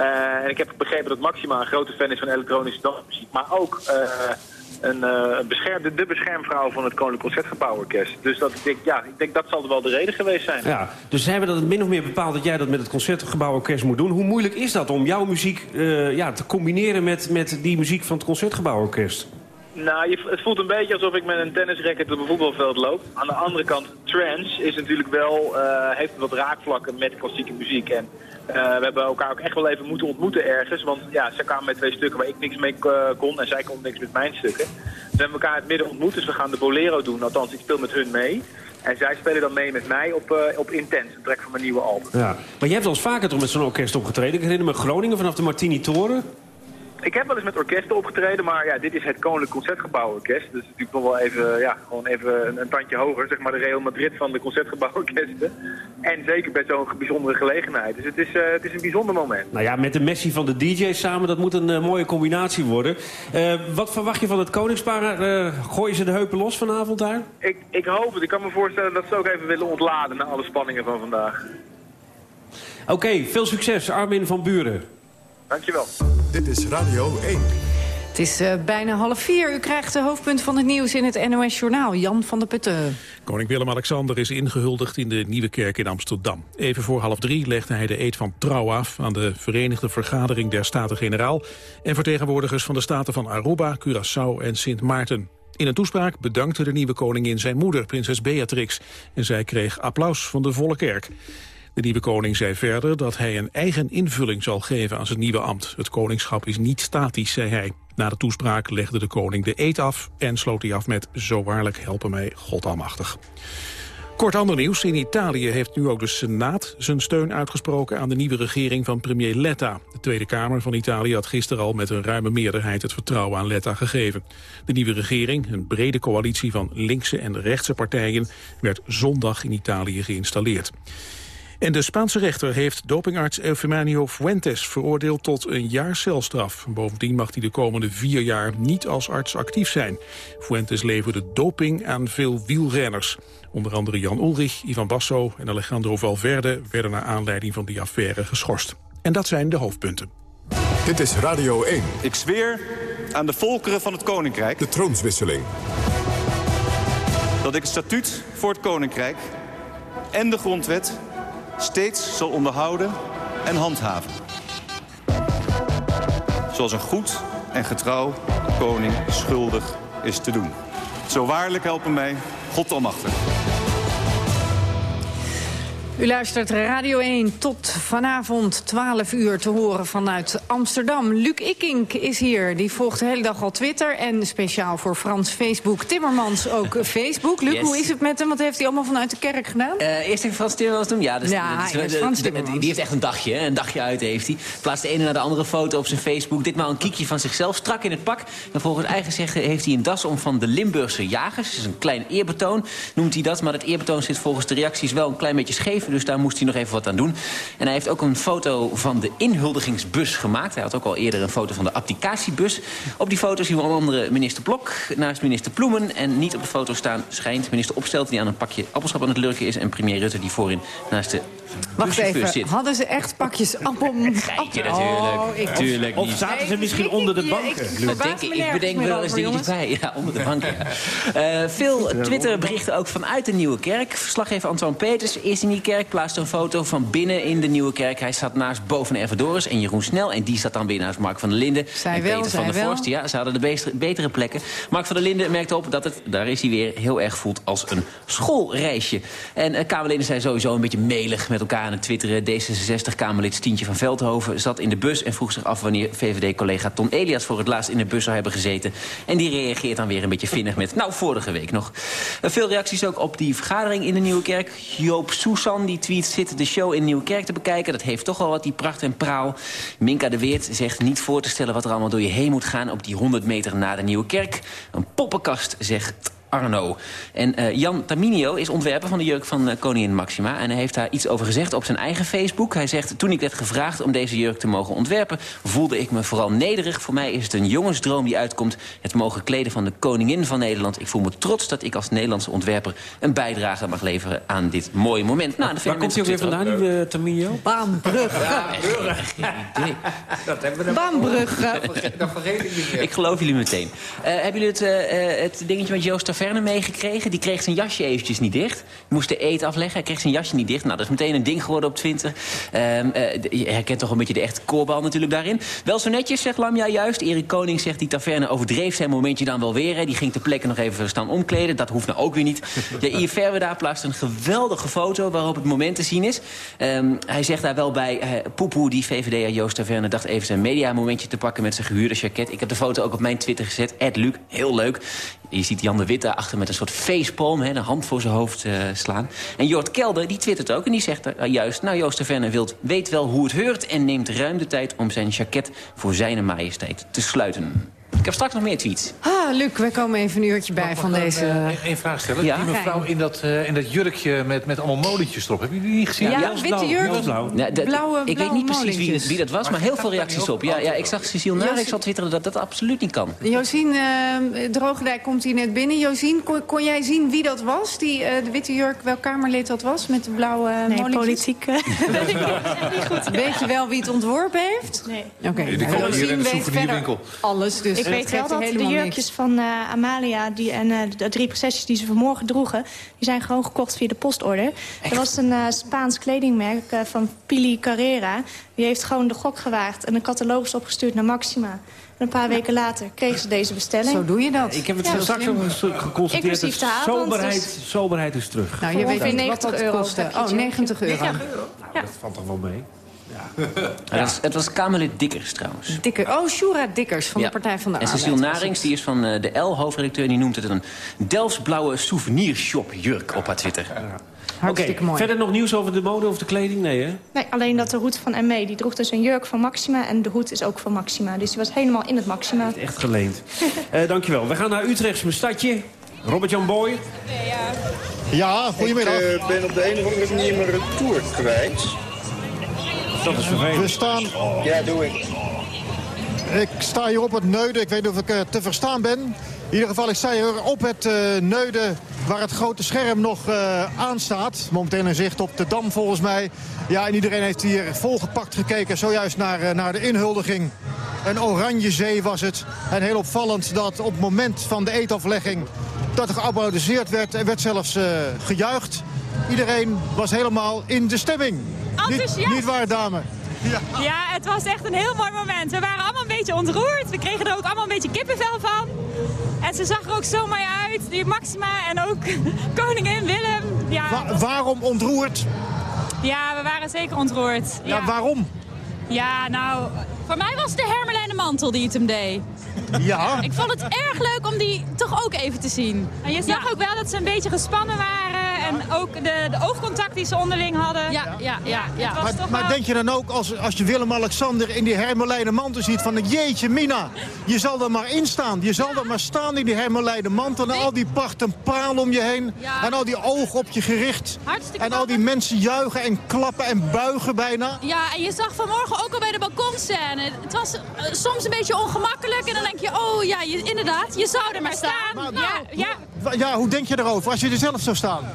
Uh, en ik heb begrepen dat Maxima een grote fan is van elektronische dansmuziek. Maar ook uh, een, uh, bescherm, de, de, beschermvrouw van het Koninklijk Concertgebouworkest. Dus dat, ik, denk, ja, ik denk dat zal wel de reden geweest zijn. Ja, dus zijn we dat min of meer bepaald dat jij dat met het Concertgebouworkest moet doen. Hoe moeilijk is dat om jouw muziek ja, te combineren met, met die muziek van het Concertgebouworkest? Nou, het voelt een beetje alsof ik met een tennisracket op een voetbalveld loop. Aan de andere kant, trance is natuurlijk wel, uh, heeft wat raakvlakken met klassieke muziek. En uh, we hebben elkaar ook echt wel even moeten ontmoeten ergens. Want ja, zij kwamen met twee stukken waar ik niks mee uh, kon en zij kon niks met mijn stukken. we hebben elkaar in het midden ontmoet, dus we gaan de bolero doen. Althans, ik speel met hun mee. En zij spelen dan mee met mij op, uh, op Intense, een van mijn nieuwe album. Ja. Maar je hebt al eens vaker toch met zo'n orkest opgetreden. Ik herinner me Groningen vanaf de Martini Toren. Ik heb wel eens met orkesten opgetreden, maar ja, dit is het Koninklijk Concertgebouworkest. Dus natuurlijk nog wel even, ja, gewoon even een, een, tandje hoger, zeg maar de Real Madrid van de Concertgebouworkesten. En zeker bij zo'n bijzondere gelegenheid. Dus het is, uh, het is een bijzonder moment. Nou ja, met de Messi van de DJ samen, dat moet een uh, mooie combinatie worden. Uh, wat verwacht je van het Koningspaar? gooien ze de heupen los vanavond daar? Ik, ik hoop het. Ik kan me voorstellen dat ze ook even willen ontladen na alle spanningen van vandaag. Oké, okay, veel succes Armin van Buren. Dankjewel. Dit is Radio 1. Het is uh, bijna half vier. U krijgt de hoofdpunt van het nieuws in het NOS-journaal. Jan van der Putten. Koning Willem-Alexander is ingehuldigd in de Nieuwe Kerk in Amsterdam. Even voor half drie legde hij de eed van trouw af... aan de Verenigde Vergadering der Staten-Generaal... en vertegenwoordigers van de staten van Aruba, Curaçao en Sint Maarten. In een toespraak bedankte de nieuwe koningin zijn moeder, prinses Beatrix... en zij kreeg applaus van de volle kerk. De nieuwe koning zei verder dat hij een eigen invulling zal geven aan zijn nieuwe ambt. Het koningschap is niet statisch, zei hij. Na de toespraak legde de koning de eed af en sloot hij af met... zo waarlijk helpen mij God almachtig. Kort ander nieuws. In Italië heeft nu ook de Senaat zijn steun uitgesproken aan de nieuwe regering van premier Letta. De Tweede Kamer van Italië had gisteren al met een ruime meerderheid het vertrouwen aan Letta gegeven. De nieuwe regering, een brede coalitie van linkse en rechtse partijen, werd zondag in Italië geïnstalleerd. En de Spaanse rechter heeft dopingarts Eufemanio Fuentes veroordeeld tot een jaar celstraf. Bovendien mag hij de komende vier jaar niet als arts actief zijn. Fuentes leverde doping aan veel wielrenners. Onder andere Jan Ulrich, Ivan Basso en Alejandro Valverde werden naar aanleiding van die affaire geschorst. En dat zijn de hoofdpunten. Dit is Radio 1. Ik zweer aan de volkeren van het Koninkrijk... De troonswisseling. Dat ik het statuut voor het Koninkrijk en de grondwet steeds zal onderhouden en handhaven. Zoals een goed en getrouw koning schuldig is te doen. Zo waarlijk helpen mij God almachtig. U luistert Radio 1 tot vanavond 12 uur te horen vanuit Amsterdam. Luc Ikink is hier. Die volgt de hele dag al Twitter. En speciaal voor Frans Facebook. Timmermans ook Facebook. Luc, hoe is het met hem? Wat heeft hij allemaal vanuit de kerk gedaan? Uh, eerst even Frans Timmermans doen. Ja, dus ja de, de, Frans de, Timmermans. die heeft echt een dagje. Een dagje uit heeft hij. Plaatst de ene naar de andere foto op zijn Facebook. Ditmaal een kiekje van zichzelf. Strak in het pak. En volgens eigen zeggen heeft hij een das om van de Limburgse jagers. Dat is een klein eerbetoon, noemt hij dat. Maar het eerbetoon zit volgens de reacties wel een klein beetje scheef. Dus daar moest hij nog even wat aan doen. En hij heeft ook een foto van de inhuldigingsbus gemaakt. Hij had ook al eerder een foto van de applicatiebus. Op die foto zien we onder andere minister Blok naast minister Ploemen. En niet op de foto staan schijnt minister Opstelt... die aan een pakje appelschap aan het lurken is... en premier Rutte die voorin naast de Wacht even, zit. hadden ze echt pakjes appel... Geitje natuurlijk. Oh, ik- Tuurlijk Of niet. zaten ze misschien onder de banken? Dat denk ik, ik bedenk wel eens dingetjes bij. Ja, onder de bank, ja. Eh, veel Twitter-berichten ook vanuit de Nieuwe Kerk. Verslaggever Antoine Peters is in die kerk. Plaatste een foto van binnen in de Nieuwe Kerk. Hij zat naast boven Ervadoris en Jeroen Snel. En die zat dan weer naast Mark van der Linden. Zij en wel, Peter zij van der. Vorst. Ja, ze hadden de betere plekken. Mark van der Linden merkte op dat het, daar is hij weer, heel erg voelt als een schoolreisje. En uh, Kamerleden zijn sowieso een beetje melig met elkaar aan het twitteren. D66-Kamerlid Stientje van Veldhoven zat in de bus... en vroeg zich af wanneer VVD-collega Ton Elias voor het laatst in de bus zou hebben gezeten. En die reageert dan weer een beetje vinnig met... nou, vorige week nog. Uh, veel reacties ook op die vergadering in de Nieuwe Kerk. Joop Soesan die tweet zit de show in Nieuwe Kerk te bekijken. Dat heeft toch al wat, die pracht en praal. Minka de Weert zegt niet voor te stellen wat er allemaal door je heen moet gaan... op die 100 meter na de Nieuwe Kerk. Een poppenkast, zegt Arno. En eh, Jan Taminio is ontwerper van de jurk van eh, koningin Maxima. En hij heeft daar iets over gezegd op zijn eigen Facebook. Hij zegt, toen ik werd gevraagd om deze jurk te mogen ontwerpen... voelde ik me vooral nederig. Voor mij is het een jongensdroom die uitkomt. Het mogen kleden van de koningin van Nederland. Ik voel me trots dat ik als Nederlandse ontwerper... een bijdrage mag leveren aan dit mooie moment. Nou, Waar komt hij ook weer vandaan, die uh, Tamino? Baanbrugge. Dat hebben we Baanbrugge. Dat vergeet ik niet Ik geloof jullie meteen. Uh, hebben jullie het, uh, het dingetje met Joost Meegekregen? Die kreeg zijn jasje eventjes niet dicht. Moest de eet afleggen. Hij kreeg zijn jasje niet dicht. Nou, dat is meteen een ding geworden op Twitter. Um, je herkent toch een beetje de echte koorbal natuurlijk daarin. Wel zo netjes, zegt Lamja juist. Erik Koning zegt die Taverne overdreef zijn momentje dan wel weer. Hè. Die ging ter plekke nog even staan omkleden. Dat hoeft nou ook weer niet. Ja, Ier Verweda plaatst een geweldige foto waarop het moment te zien is. Um, hij zegt daar wel bij... Uh, Poepoe, die VVD'er Joost Taverne, dacht even zijn mediamomentje te pakken met zijn gehuurde jacket. Ik heb de foto ook op mijn Twitter gezet. Ed Luc, heel leuk. Je ziet Jan de Wit daarachter met een soort facepalm, hè, een hand voor zijn hoofd uh, slaan. En Jort Kelder, die twittert ook en die zegt uh, juist... nou, Joost Taverne wilt, weet wel hoe het heurt... en neemt ruim de tijd om zijn jacket voor zijn majesteit te sluiten. Ik heb straks nog meer tweets. Ah, Luc, wij komen even een uurtje bij van deze... Eén vraag stellen. Ja? Die mevrouw in dat, uh, in dat jurkje met, met allemaal molentjes erop. Hebben jullie die gezien? Ja, ja witte jurk. Blauw. Ja, dat, blauwe, ik weet niet precies wie, wie, dat was, maar, Maar heel veel reacties op. op? Ja, ja, ik zag Cecile Narek Josien- al twitteren dat dat absoluut niet kan. Josien uh, Droogdijk komt hier net binnen. Josien, kon, kon jij zien wie dat was? Die, uh, de witte jurk, welk Kamerlid dat was? Met de blauwe Nee, molentjes? politiek. eh, weet ik niet goed. Weet je wel wie het ontworpen heeft? Nee. Oké, nou, de weet verder alles. Dus Ik weet wel dat de jurkjes niks. van eh, Amalia die, en eh, de drie processies die ze vanmorgen droegen... die zijn gewoon gekocht via de postorder. Er was een eh, Spaans kledingmerk eh, van Pili Carrera. Die heeft gewoon de gok gewaagd en een catalogus opgestuurd naar Maxima. En een paar weken later kregen ze deze bestelling. Zo doe je dat. Ik heb het Ja, straks ook geconstateerd. Inclusief de dat avond, soberheid, dus- soberheid is terug. Nou, je weet Ongeveer niet wat 90 dat euro kostte. Oh, het, ja. 90 euro. Nou, Dat valt toch wel mee? Ja, dat was, het was Kamerlid Dikkers trouwens. Dikker. Oh, Shura Dikkers van Ja. de Partij van de En Arbeid. Cecile Narings, die is van eh, de L, hoofdredacteur... die noemt het een Delftsblauwe souvenirshop jurk op haar Twitter. Oké, verder nog nieuws over de mode of de kleding? Nee, hè? Nee, alleen dat de hoed van ME, die droeg dus een jurk van Maxima... en de hoed is ook van Maxima. Dus die was helemaal in het Maxima. Echt geleend. Eh dankjewel. We gaan naar Utrecht, mijn stadje. Robert-Jan Boy. Ja, goedemiddag. Ik eh, ben op de een of andere manier mijn retour kwijt. Dat is vervelend. We staan... Ja, doe ik. Ik sta hier op het Neuden. Ik weet niet of ik eh, te verstaan ben. In ieder geval, ik sta hier op het eh, Neuden waar het grote scherm nog eh aanstaat. Momenteel in zicht op de Dam volgens mij. Ja, en iedereen heeft hier volgepakt gekeken. Zojuist naar, eh, naar de inhuldiging. Een oranje zee was het. En heel opvallend dat op het moment van de eetaflegging... dat er geapplaudiseerd werd. Er werd zelfs eh, gejuicht. Iedereen was helemaal in de stemming. Niet, Enthousiast. niet waar, dame? Ja. Ja, het was echt een heel mooi moment. We waren allemaal een beetje ontroerd. We kregen er ook allemaal een beetje kippenvel van. En ze zag er ook zo mooi uit. Die Maxima en ook koningin Willem. Ja, Wa- waarom ontroerd? ja, we waren zeker ontroerd. Ja, waarom? Ja, nou, voor mij was het de hermelijnen mantel die het hem deed. Ja. Ik vond het erg leuk om die toch ook even te zien. En je zag ook wel dat ze een beetje gespannen waren. En ook de, de oogcontact die ze onderling hadden. Ja, ja, ja. ja. Maar, toch maar wel- denk je dan ook, als, als je Willem-Alexander in die hermelijnen mantel ziet... van jeetje mina, je zal er maar in staan. Je zal er maar staan in die hermelijnen mantel... en al die pracht en praal om je heen. Ja. En al die ogen op je gericht. Hartstikke en al die mensen juichen en klappen en buigen bijna. Ja, en je zag vanmorgen ook al bij de balkonscène. Het was eh, soms een beetje ongemakkelijk. En dan denk je, oh ja, je, inderdaad, je zou er maar staan. ja, ja. Wa- Ja, hoe denk je erover als je er zelf zou staan?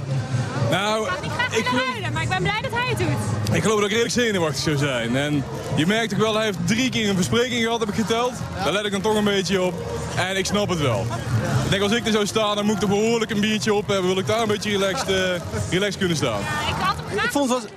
Ik Nou, ga niet graag willen huilen, maar ik ben blij dat hij het doet. ik geloof dat ik redelijk zenuwachtig zou zijn. En je merkt ook wel, hij heeft drie keer een verspreking gehad, heb ik geteld. Daar let ik dan toch een beetje op. En ik snap het wel. Ik denk, als ik er zou staan, dan moet ik toch behoorlijk een biertje op hebben. Wil ik daar een beetje relaxed, eh, relaxed kunnen staan. Ik had hem graag Ik vond, het,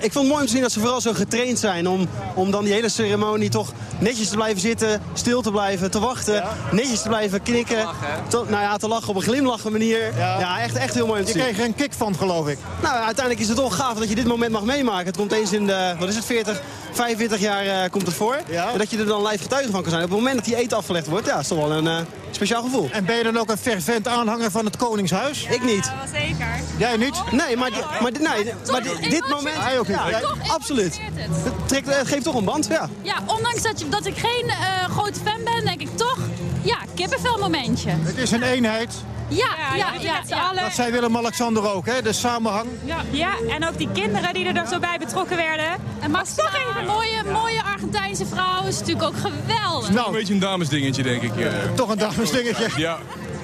ik vond het mooi om te zien dat ze vooral zo getraind zijn om, om dan die hele ceremonie toch netjes te blijven zitten, stil te blijven, te wachten, netjes te blijven knikken. Te, nou ja, te lachen op een glimlachende manier. Ja, echt, echt heel mooi om te Je zien. kreeg er een kick van, geloof ik. Nou, uiteindelijk is het toch gaaf dat je dit moment mag meemaken. Het komt eens in de, wat is het, 40, 45 jaar eh, komt het voor. En dat je er dan live getuige van kan zijn. Op het moment dat die eten afgelegd wordt, ja, is toch wel een eh, speciaal gevoel. En ben je dan ook een fervent aanhanger van het Koningshuis? Ik niet. Zeker. Jij niet? Nee, maar, di- maar, di- nee, maar di- dit moment... Hij ook niet. Ja, Ja, absoluut. Het, trekt, het geeft toch een band, ja. Ja, ondanks dat, je, dat ik geen eh, grote fan ben, denk ik toch, ja, kippenvel momentje. Het is een eenheid. Ja, ja, ja. ja, Dat zei Willem-Alexander ook, hè? De samenhang. Ja, ja, en ook die kinderen die er zo bij betrokken werden. En maar toch even een mooie, mooie Argentijnse vrouw is natuurlijk ook geweldig. Nou, een beetje een damesdingetje, denk ik. eh. Toch een damesdingetje. Ja.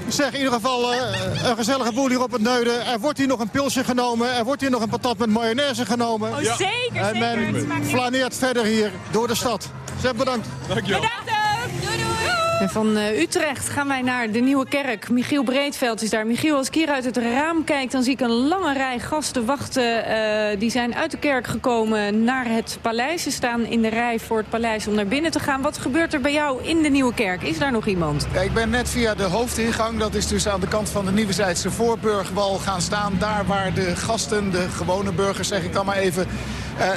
Zeg, in ieder geval eh, een gezellige boel hier op het Neuden. Er wordt hier nog een pilsje genomen. Er wordt hier nog een patat met mayonaise genomen. Oh, Ja. zeker, En men flaneert verder hier door de stad. Zeg bedankt. Dankjewel. Bedankt. En van eh, Utrecht gaan wij naar de Nieuwe Kerk. Michiel Breedveld is daar. Michiel, als ik hier uit het raam kijk... dan zie ik een lange rij gasten wachten. eh, die zijn uit de kerk gekomen naar het paleis. Ze staan in de rij voor het paleis om naar binnen te gaan. Wat gebeurt er bij jou in de Nieuwe Kerk? Is daar nog iemand? Ik ben net via de hoofdingang, dat is dus aan de kant van de Nieuwezijdse Voorburgwal gaan staan. Daar waar de gasten, de gewone burgers zeg ik dan maar even,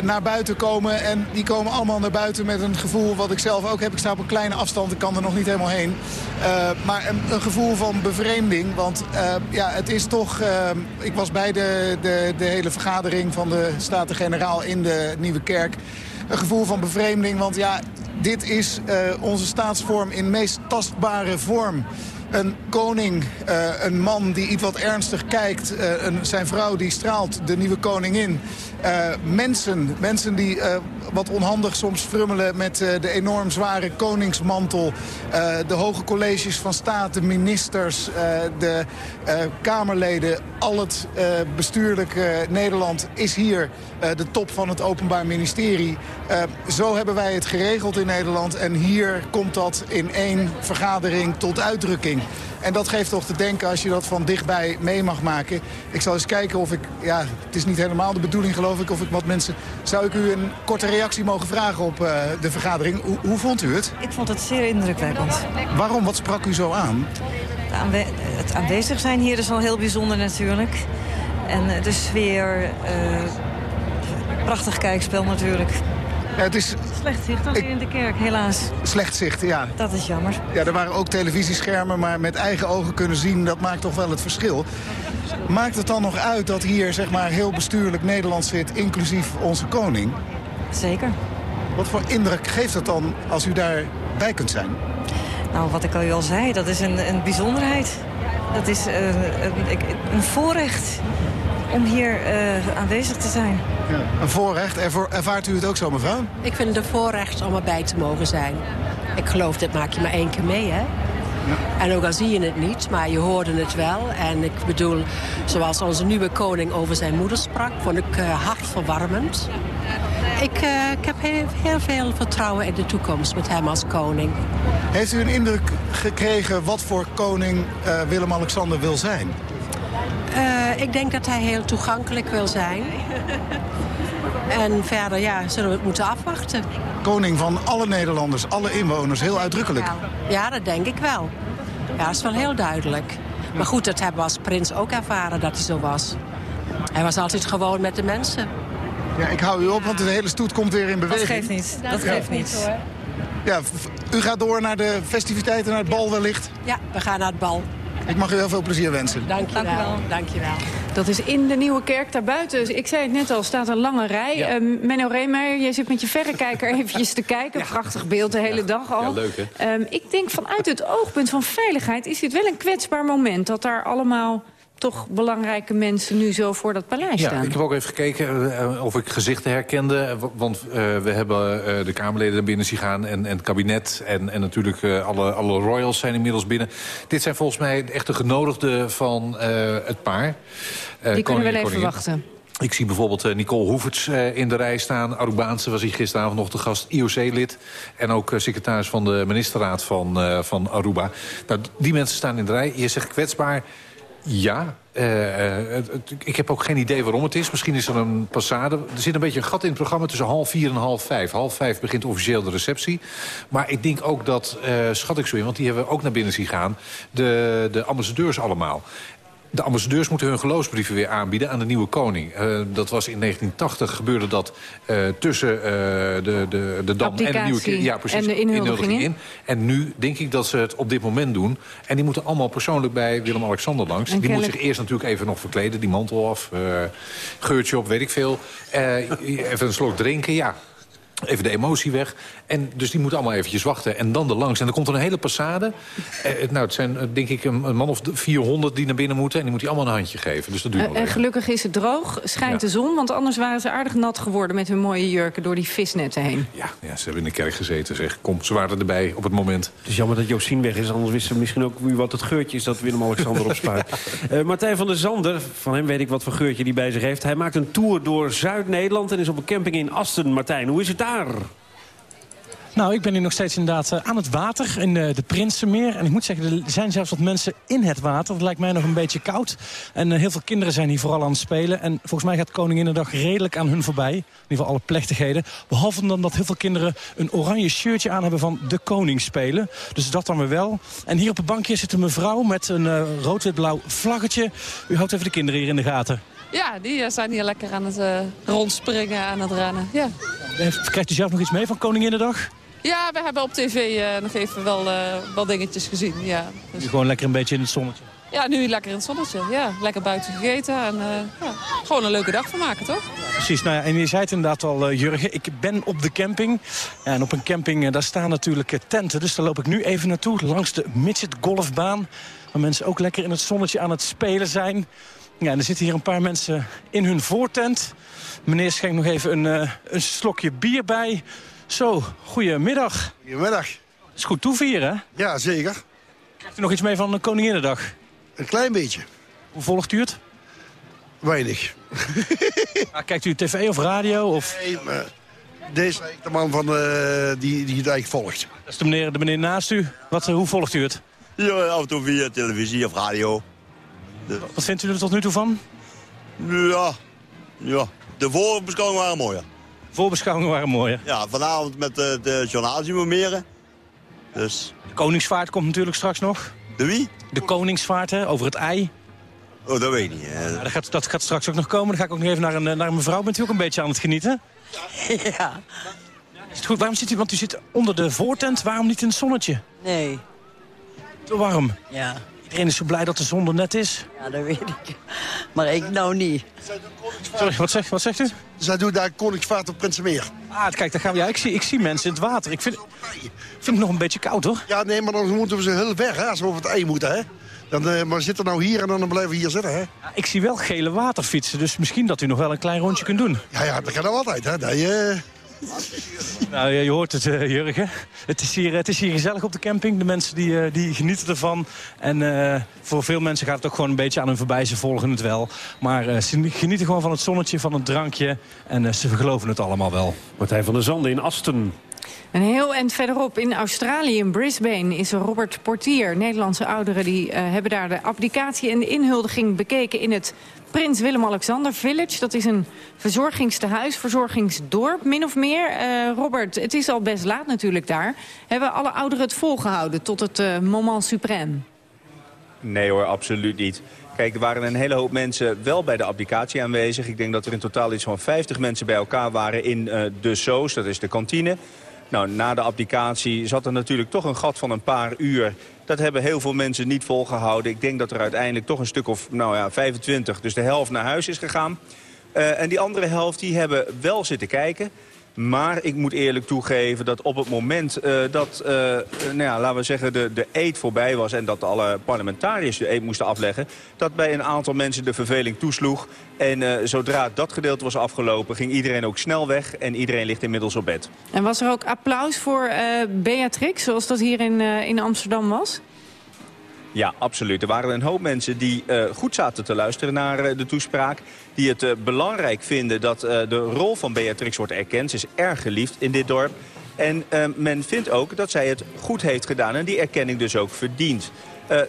naar buiten komen. En die komen allemaal naar buiten met een gevoel wat ik zelf ook heb. Ik sta op een kleine afstand, ik kan er nog niet helemaal heen. Eh, maar een, een gevoel van bevreemding, want eh, ja, het is toch... eh, ik was bij de, de, de hele vergadering van de Staten-Generaal in de Nieuwe Kerk een gevoel van bevreemding. Want ja, dit is eh, onze staatsvorm in meest tastbare vorm. Een koning, eh, een man die iets wat ernstig kijkt. eh, een, zijn vrouw die straalt, de nieuwe koningin. Eh, mensen, mensen die eh, wat onhandig soms frummelen met eh, de enorm zware koningsmantel. De hoge colleges van staat, de ministers, de Kamerleden. Al het bestuurlijk eh, Nederland is hier de top van het Openbaar Ministerie. Zo hebben wij het geregeld in Nederland. En hier komt dat in één vergadering tot uitdrukking. En dat geeft toch te denken als je dat van dichtbij mee mag maken. Ik zal eens kijken of ik, ja, het is niet helemaal de bedoeling geloof ik, of ik wat mensen... Zou ik u een korte reactie mogen vragen op eh, de vergadering? Hoe, hoe vond u het? Ik vond het zeer indrukwekkend. Waarom? Wat sprak u zo aan? Aanwe- het aanwezig zijn hier is al heel bijzonder natuurlijk. En eh, de sfeer, eh, prachtig kijkspel natuurlijk. Ja, het is Slecht zicht alleen in de kerk, helaas. slecht zicht, ja. Dat is jammer. Ja, er waren ook televisieschermen, maar met eigen ogen kunnen zien... dat maakt toch wel het verschil. Maakt het dan nog uit dat hier zeg maar, heel bestuurlijk Nederland zit... inclusief onze koning? Zeker. Wat voor indruk geeft dat dan als u daarbij kunt zijn? Nou, wat ik al u al zei, dat is een, een bijzonderheid. Dat is eh, een, ik- een voorrecht om hier eh, aanwezig te zijn. Een voorrecht. Ervaart u het ook zo, mevrouw? Ik vind het een voorrecht om erbij te mogen zijn. Ik geloof, dat maak je maar één keer mee, hè? En ook al zie je het niet, maar je hoorde het wel. En ik bedoel, zoals onze nieuwe koning over zijn moeder sprak... vond ik eh, hartverwarmend. Ik, eh, ik heb heel, heel veel vertrouwen in de toekomst met hem als koning. Heeft u een indruk gekregen wat voor koning eh, Willem-Alexander wil zijn? Ik denk dat hij heel toegankelijk wil zijn. En verder, ja, zullen we het moeten afwachten. Koning van alle Nederlanders, alle inwoners, heel uitdrukkelijk. Ja, dat denk ik wel. Ja, dat is wel heel duidelijk. Maar goed, dat hebben we als prins ook ervaren dat hij zo was. Hij was altijd gewoon met de mensen. Ja, ik hou u op, want de hele stoet komt weer in beweging. geeft niet. Dat geeft niet. Ja, u gaat door naar de festiviteiten, naar het bal wellicht. Ja, we gaan naar het bal. Ik mag u heel veel plezier wensen. Dank je wel. Dank je wel. Dat is in de Nieuwe Kerk daarbuiten. Ik zei het net al, staat een lange rij. Ja. Ehm, Menno Reemeyer, jij zit met je verrekijker eventjes te kijken. Prachtig beeld de hele dag al. Ja, leuk, hè? Ehm, ik denk vanuit het oogpunt van veiligheid... is dit wel een kwetsbaar moment... dat daar allemaal toch belangrijke mensen nu zo voor dat paleis Ja, staan. ik heb ook even gekeken eh, of ik gezichten herkende. Want eh, we hebben eh, de Kamerleden naar binnen zien gaan en, en het kabinet. En, en natuurlijk eh, alle, alle royals zijn inmiddels binnen. Dit zijn volgens mij echt de genodigden van het paar. Die kunnen koning wel en even wachten. Ik zie bijvoorbeeld Nicole Hoeverts in de rij staan. Arubaanse was hier gisteravond nog de gast, IOC-lid. En ook secretaris van de ministerraad van, van Aruba. Nou, die mensen staan in de rij. Je zegt kwetsbaar. Ja, eh, eh, ik heb ook geen idee waarom het is. Misschien is er een passade. Er zit een beetje een gat in het programma tussen half vier en half vijf. Half vijf begint officieel de receptie. Maar ik denk ook dat, eh, schat ik zo in, want die hebben we ook naar binnen zien gaan... de, de ambassadeurs allemaal. De ambassadeurs moeten hun geloofsbrieven weer aanbieden aan de nieuwe koning. Eh, dat was in 1980 gebeurde dat eh, tussen eh, de, de, de Dam en de nieuwe kerk. Ja, precies. en de inhuldiging in. En nu denk ik dat ze het op dit moment doen. En die moeten allemaal persoonlijk bij Willem-Alexander langs. En die moet zich eerst natuurlijk even nog verkleden. Die mantel af, geurtje op, weet ik veel. Even een slok drinken, ja. Even de emotie weg. En dus die moeten allemaal eventjes wachten. En dan er langs. En dan komt er een hele passade. Eh, nou, het zijn eh, denk ik een, een man of 400 die naar binnen moeten. En die moet hij allemaal een handje geven. Dus dat duurt Eh, nog en gelukkig is het droog, schijnt Ja. de zon... want anders waren ze aardig nat geworden met hun mooie jurken... door die visnetten heen. Ja, ja, ze hebben in de kerk gezeten, zeg. Kom, ze waren erbij op het moment. Het is jammer dat Josien weg is, anders wisten we misschien ook wie wat het geurtje is dat Willem-Alexander opspuit. Eh, Martijn van der Zander, van hem weet ik wat voor geurtje hij bij zich heeft. Hij maakt een tour door Zuid-Nederland en is op een camping in Asten. Martijn, hoe is het daar? Nou, ik ben nu nog steeds inderdaad eh, aan het water in eh, de Prinsenmeer. En ik moet zeggen, er zijn zelfs wat mensen in het water. Dat lijkt mij nog een beetje koud. En eh, heel veel kinderen zijn hier vooral aan het spelen. En volgens mij gaat Koninginnedag redelijk aan hun voorbij. In ieder geval alle plechtigheden. Behalve dan dat heel veel kinderen een oranje shirtje aan hebben van de koning spelen. Dus dat dan weer wel. En hier op het bankje zit een mevrouw met een eh, rood-wit-blauw vlaggetje. U houdt even de kinderen hier in de gaten. Ja, die zijn hier lekker aan het rondspringen, aan het rennen. Ja. Krijgt u zelf nog iets mee van Koninginnedag? Ja, we hebben op tv eh, nog even wel, eh, wel dingetjes gezien. Ja. Dus, Gewoon lekker een beetje in het zonnetje. ja, nu lekker in het zonnetje. Ja, lekker buiten gegeten en eh, ja, gewoon een leuke dag van maken, toch? Precies, nou ja, en je zei het inderdaad al, Jurgen. Ik ben op de camping. En op een camping, daar staan natuurlijk tenten. Dus daar loop ik nu even naartoe, langs de midget golfbaan. Waar mensen ook lekker in het zonnetje aan het spelen zijn. Ja, en er zitten hier een paar mensen in hun voortent. Meneer schenkt nog even een, uh, een slokje bier bij. Zo, goedemiddag. Goedemiddag. Het is goed toevieren, hè? Ja, zeker. Krijgt u nog iets mee van de Koninginnedag? Een klein beetje. Hoe volgt u het? Weinig. ah, kijkt u tv of radio? Of... Nee, maar deze is de man van, uh, die, die het eigenlijk volgt. Dat is de meneer, de meneer naast u. Wat, hoe volgt u het? Ja, af en toe via televisie of radio. De... Wat vindt u er tot nu toe van? Ja, ja. de voorbeschouwingen waren mooier. Voorbeschouwingen waren mooier? Ja, vanavond met de, de journaalsumeren. Dus... De Koningsvaart komt natuurlijk straks nog. De wie? De Koningsvaart, hè, over het ei. Oh, dat weet ik niet. Ja, dat, gaat, dat gaat straks ook nog komen. Dan ga ik ook nog even naar een, naar een mevrouw. Bent u ook een beetje aan het genieten? Ja. Is het goed? Waarom zit u? Want u zit onder de voortent. Waarom niet in het zonnetje? Nee. Te warm? Ja. Iedereen is zo blij dat de zon er net is. Ja, dat weet ik. Maar ik nou niet. Sorry, wat zegt, wat zegt u? Zij doen daar Koningsvaart op Prinsenmeer. Ah, kijk, daar gaan we. Ja, ik zie, ik zie mensen in het water. Ik vind, vind het nog een beetje koud, hoor. Ja, nee, maar dan moeten we ze heel weg, hè, als we over het ei moeten, hè. Dan, uh, maar zitten nou hier en dan blijven we hier zitten, hè? Ja, ik zie wel gele waterfietsen, dus misschien dat u nog wel een klein rondje kunt doen. Ja, ja dat kan altijd, hè. Dat je... Nou, je hoort het, uh, Jurgen. Het is, hier, het is hier gezellig op de camping. De mensen die, uh, die genieten ervan. En uh, voor veel mensen gaat het ook gewoon een beetje aan hun voorbij. Ze volgen het wel. Maar ze genieten gewoon van het zonnetje, van het drankje. En ze geloven het allemaal wel. Martijn van der Zanden in Asten. En heel eind verderop in Australië, in Brisbane, is Robert Portier. Nederlandse ouderen die uh, hebben daar de applicatie en de inhuldiging bekeken in het Prins Willem-Alexander Village. Dat is een verzorgingstehuis, verzorgingsdorp, min of meer. Uh, Robert, het is al best laat natuurlijk daar. Hebben alle ouderen het volgehouden tot het uh, moment suprême? Nee hoor, absoluut niet. Kijk, er waren een hele hoop mensen wel bij de applicatie aanwezig. Ik denk dat er in totaal iets van 50 mensen bij elkaar waren in uh, de SOS, dat is de kantine. Nou, na de applicatie zat er natuurlijk toch een gat van een paar uur. Dat hebben heel veel mensen niet volgehouden. Ik denk dat er uiteindelijk toch een stuk of nou ja, 25, dus de helft naar huis is gegaan. Uh, en die andere helft die hebben wel zitten kijken. Maar ik moet eerlijk toegeven dat op het moment uh, dat, uh, nou ja, laten we zeggen, de, de eet voorbij was... en dat alle parlementariërs de eet moesten afleggen... dat bij een aantal mensen de verveling toesloeg. En zodra dat gedeelte was afgelopen, ging iedereen ook snel weg... en iedereen ligt inmiddels op bed. En was er ook applaus voor Beatrix, zoals dat hier in, in Amsterdam was? Ja, absoluut. Er waren een hoop mensen die uh, goed zaten te luisteren naar uh, de toespraak. Die het uh, belangrijk vinden dat de rol van Beatrix wordt erkend. Ze is erg geliefd in dit dorp. En men vindt ook dat zij het goed heeft gedaan en die erkenning dus ook verdient.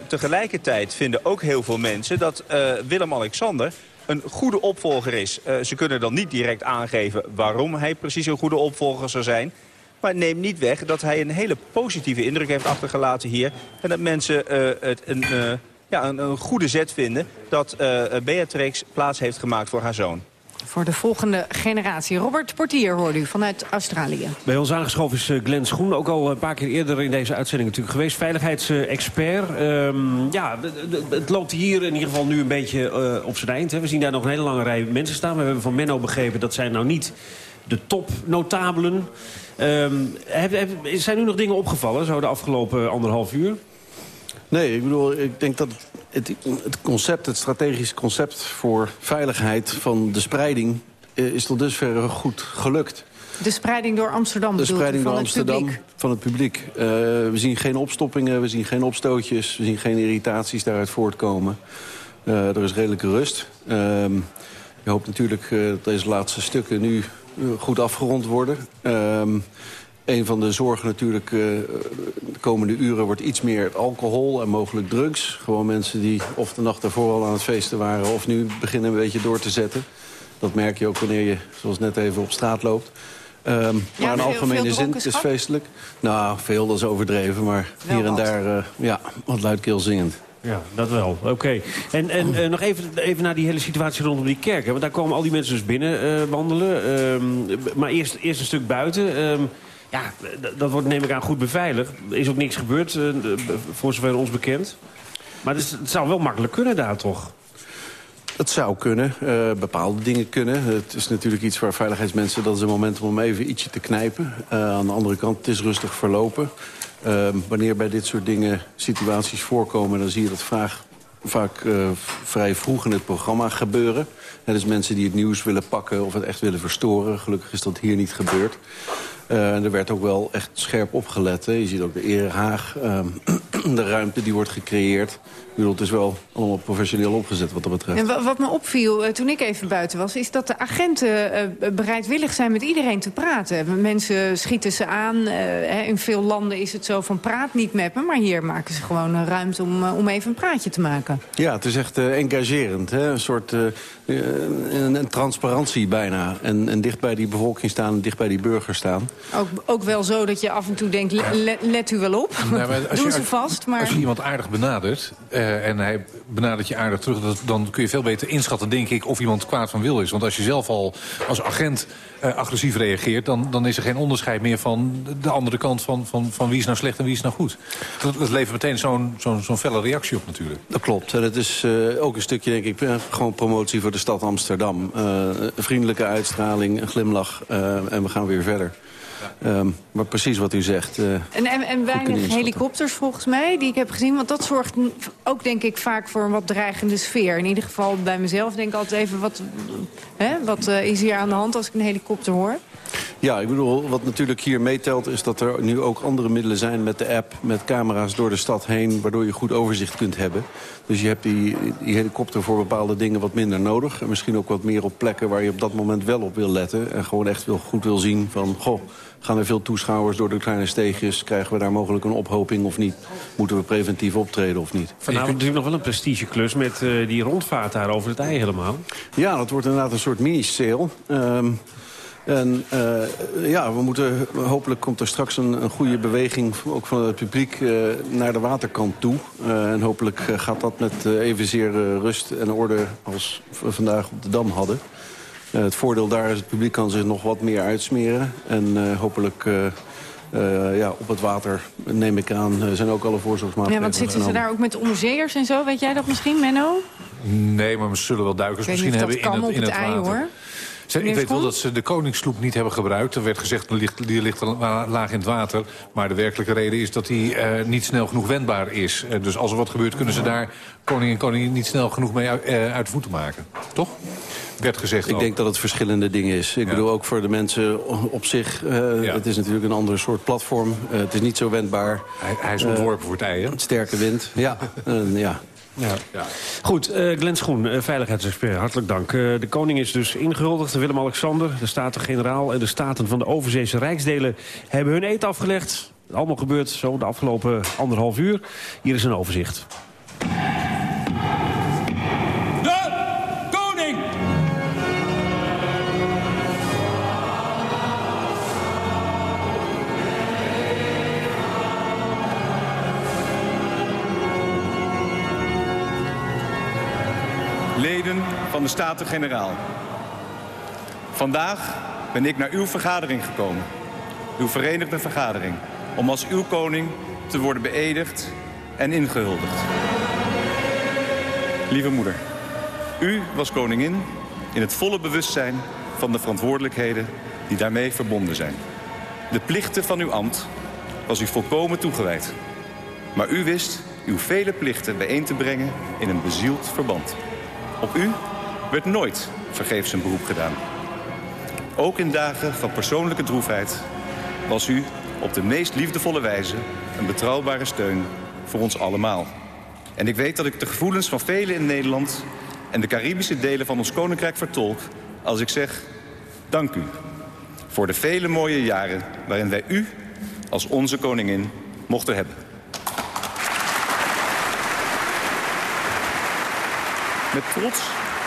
tegelijkertijd vinden ook heel veel mensen dat Willem-Alexander een goede opvolger is. ze kunnen dan niet direct aangeven waarom hij precies een goede opvolger zou zijn... Maar neem niet weg dat hij een hele positieve indruk heeft achtergelaten hier. En dat mensen uh, het een, uh, ja, een, een, goede zet vinden dat uh, Beatrix plaats heeft gemaakt voor haar zoon. Voor de volgende generatie. Robert Portier hoorde u vanuit Australië. Bij ons aangeschoven is Glenn Schoen. Ook al een paar keer eerder in deze uitzending natuurlijk geweest. Veiligheidsexpert. Um, ja, het loopt hier in ieder geval nu een beetje op zijn eind. Hè. We zien daar nog een hele lange rij mensen staan. We hebben van Menno begrepen dat zijn nou niet de topnotabelen. Um, heb, heb, zijn u nog dingen opgevallen zo de afgelopen anderhalf uur? Nee, ik bedoel, ik denk dat het, het concept, het strategisch concept voor veiligheid van de spreiding eh, is tot dusver goed gelukt. De spreiding door Amsterdam De spreiding door Amsterdam het van het publiek. Uh, we zien geen opstoppingen, we zien geen opstootjes, we zien geen irritaties daaruit voortkomen. Uh, er is redelijke rust. Uh, je hoopt natuurlijk uh, dat deze laatste stukken nu goed afgerond worden. Um, een van de zorgen natuurlijk uh, de komende uren wordt iets meer alcohol en mogelijk drugs. Gewoon mensen die of de nacht daarvoor al aan het feesten waren... of nu beginnen een beetje door te zetten. Dat merk je ook wanneer je, zoals net even, op straat loopt. Um, ja, maar in algemene zin, het is feestelijk. Nou, veel, dat is overdreven, maar wel hier en wat. daar uh, ja, wat luidkeel zingend. Ja, dat wel. Oké. En, en uh, nog even, even naar die hele situatie rondom die kerk. Hè? Want daar komen al die mensen dus binnen uh, wandelen. Um, maar eerst, eerst een stuk buiten. Um, ja, dat wordt neem ik aan goed beveiligd. Er is ook niks gebeurd, uh, voor zover ons bekend. Maar het, is, het zou wel makkelijk kunnen daar, toch? Het zou kunnen, uh, bepaalde dingen kunnen. Het is natuurlijk iets waar veiligheidsmensen... dat is een moment om even ietsje te knijpen. Uh, aan de andere kant, het is rustig verlopen. Uh, wanneer bij dit soort dingen situaties voorkomen... dan zie je dat vaak, vrij vroeg in het programma gebeuren. Het is mensen die het nieuws willen pakken of het echt willen verstoren. Gelukkig is dat hier niet gebeurd. Uh, en er werd ook wel echt scherp opgelet. Hè. Je ziet ook de Erehaag, uh, de ruimte die wordt gecreëerd. Ik bedoel, het is wel allemaal professioneel opgezet wat dat betreft. En wat me opviel uh, toen ik even buiten was... is dat de agenten uh, bereidwillig zijn met iedereen te praten. Mensen schieten ze aan. In veel landen is het zo van praat niet met me... maar hier maken ze gewoon een ruimte om, om even een praatje te maken. Ja, het is echt engagerend. Hè? Een soort een, een transparantie bijna. En, en dicht bij die bevolking staan dicht bij die burgers staan. Ook, ook wel zo dat je af en toe denkt, let, let u wel op. Je, ze vast. Maar... Als je iemand aardig benadert uh, en hij benadert je aardig terug... Dat, dan kun je veel beter inschatten, denk ik, of iemand kwaad van wil is. Want als je zelf al als agent uh, agressief reageert... Dan, dan is er geen onderscheid meer van de andere kant van, van, van wie is nou slecht en wie is nou goed. Dat, dat levert meteen zo'n zo'n zo'n felle reactie op natuurlijk. Dat klopt. Het is uh, ook een stukje, denk ik, gewoon promotie voor de stad Amsterdam. Uh, een vriendelijke uitstraling, een glimlach en we gaan weer verder. Um, maar precies wat u zegt. Uh, en, en, en weinig helikopters volgens mij, die ik heb gezien. Want dat zorgt ook denk ik vaak voor een wat dreigende sfeer. In ieder geval bij mezelf denk ik altijd even... wat, hè, wat uh, is hier aan de hand als ik een helikopter hoor? Ja, ik bedoel, wat natuurlijk hier meetelt... is dat er nu ook andere middelen zijn met de app... met camera's door de stad heen, waardoor je goed overzicht kunt hebben. Dus je hebt die, die helikopter voor bepaalde dingen wat minder nodig. En misschien ook wat meer op plekken waar je op dat moment wel op wil letten. En gewoon echt wil, goed wil zien van... goh, gaan er veel toeschouwers door de kleine steegjes? Krijgen we daar mogelijk een ophoping of niet? Moeten we preventief optreden of niet? Vanavond natuurlijk nog wel een prestigeklus met uh, die rondvaart daar over het ei helemaal. Ja, dat wordt inderdaad een soort mini-sale. Um, en uh, ja, we moeten, hopelijk komt er straks een, een goede beweging... ook van het publiek uh, naar de waterkant toe. Uh, en hopelijk gaat dat met evenzeer rust en orde... als we vandaag op de Dam hadden. Het voordeel daar is het publiek kan zich nog wat meer uitsmeren. En hopelijk... Uh, ja, op het water, neem ik aan, zijn ook alle voorzorgsmaatregelen Ja, want zitten ze daar ook met onderzeeërs en zo? Weet jij dat misschien, Menno? Nee, maar we zullen wel duikers misschien hebben in het, in het, het ei, water. Hoor. Ik weet wel dat ze de koningssloep niet hebben gebruikt. Er werd gezegd, die ligt laag in het water. Maar de werkelijke reden is dat die uh, niet snel genoeg wendbaar is. Uh, dus als er wat gebeurt, kunnen ze daar koning en koningin niet snel genoeg mee uit, uh, uit de voeten maken. Toch? werd gezegd Ik ook. denk dat het verschillende dingen is. Ik ja. bedoel ook voor de mensen op zich. Uh, ja. Het is natuurlijk een andere soort platform. Uh, het is niet zo wendbaar. Hij, hij is ontworpen uh, voor het ei, hè? Sterke wind, ja. ja. Ja. ja. Goed, uh, Glenn Schoen, uh, veiligheidsexpert, hartelijk dank. Uh, de koning is dus ingehuldigd, Willem-Alexander, de Staten-Generaal... en de staten van de overzeese rijksdelen hebben hun eet afgelegd. Allemaal gebeurt zo de afgelopen anderhalf uur. Hier is een overzicht. Leden van de Staten-Generaal. Vandaag ben ik naar uw vergadering gekomen. Uw verenigde vergadering. Om als uw koning te worden beëdigd en ingehuldigd. Lieve moeder, u was koningin in het volle bewustzijn van de verantwoordelijkheden die daarmee verbonden zijn. De plichten van uw ambt was u volkomen toegewijd. Maar u wist uw vele plichten bijeen te brengen in een bezield verband. Op u werd nooit vergeefs een beroep gedaan. Ook in dagen van persoonlijke droefheid was u op de meest liefdevolle wijze een betrouwbare steun voor ons allemaal. En ik weet dat ik de gevoelens van velen in Nederland en de Caribische delen van ons koninkrijk vertolk als ik zeg dank u voor de vele mooie jaren waarin wij u als onze koningin mochten hebben. Met trots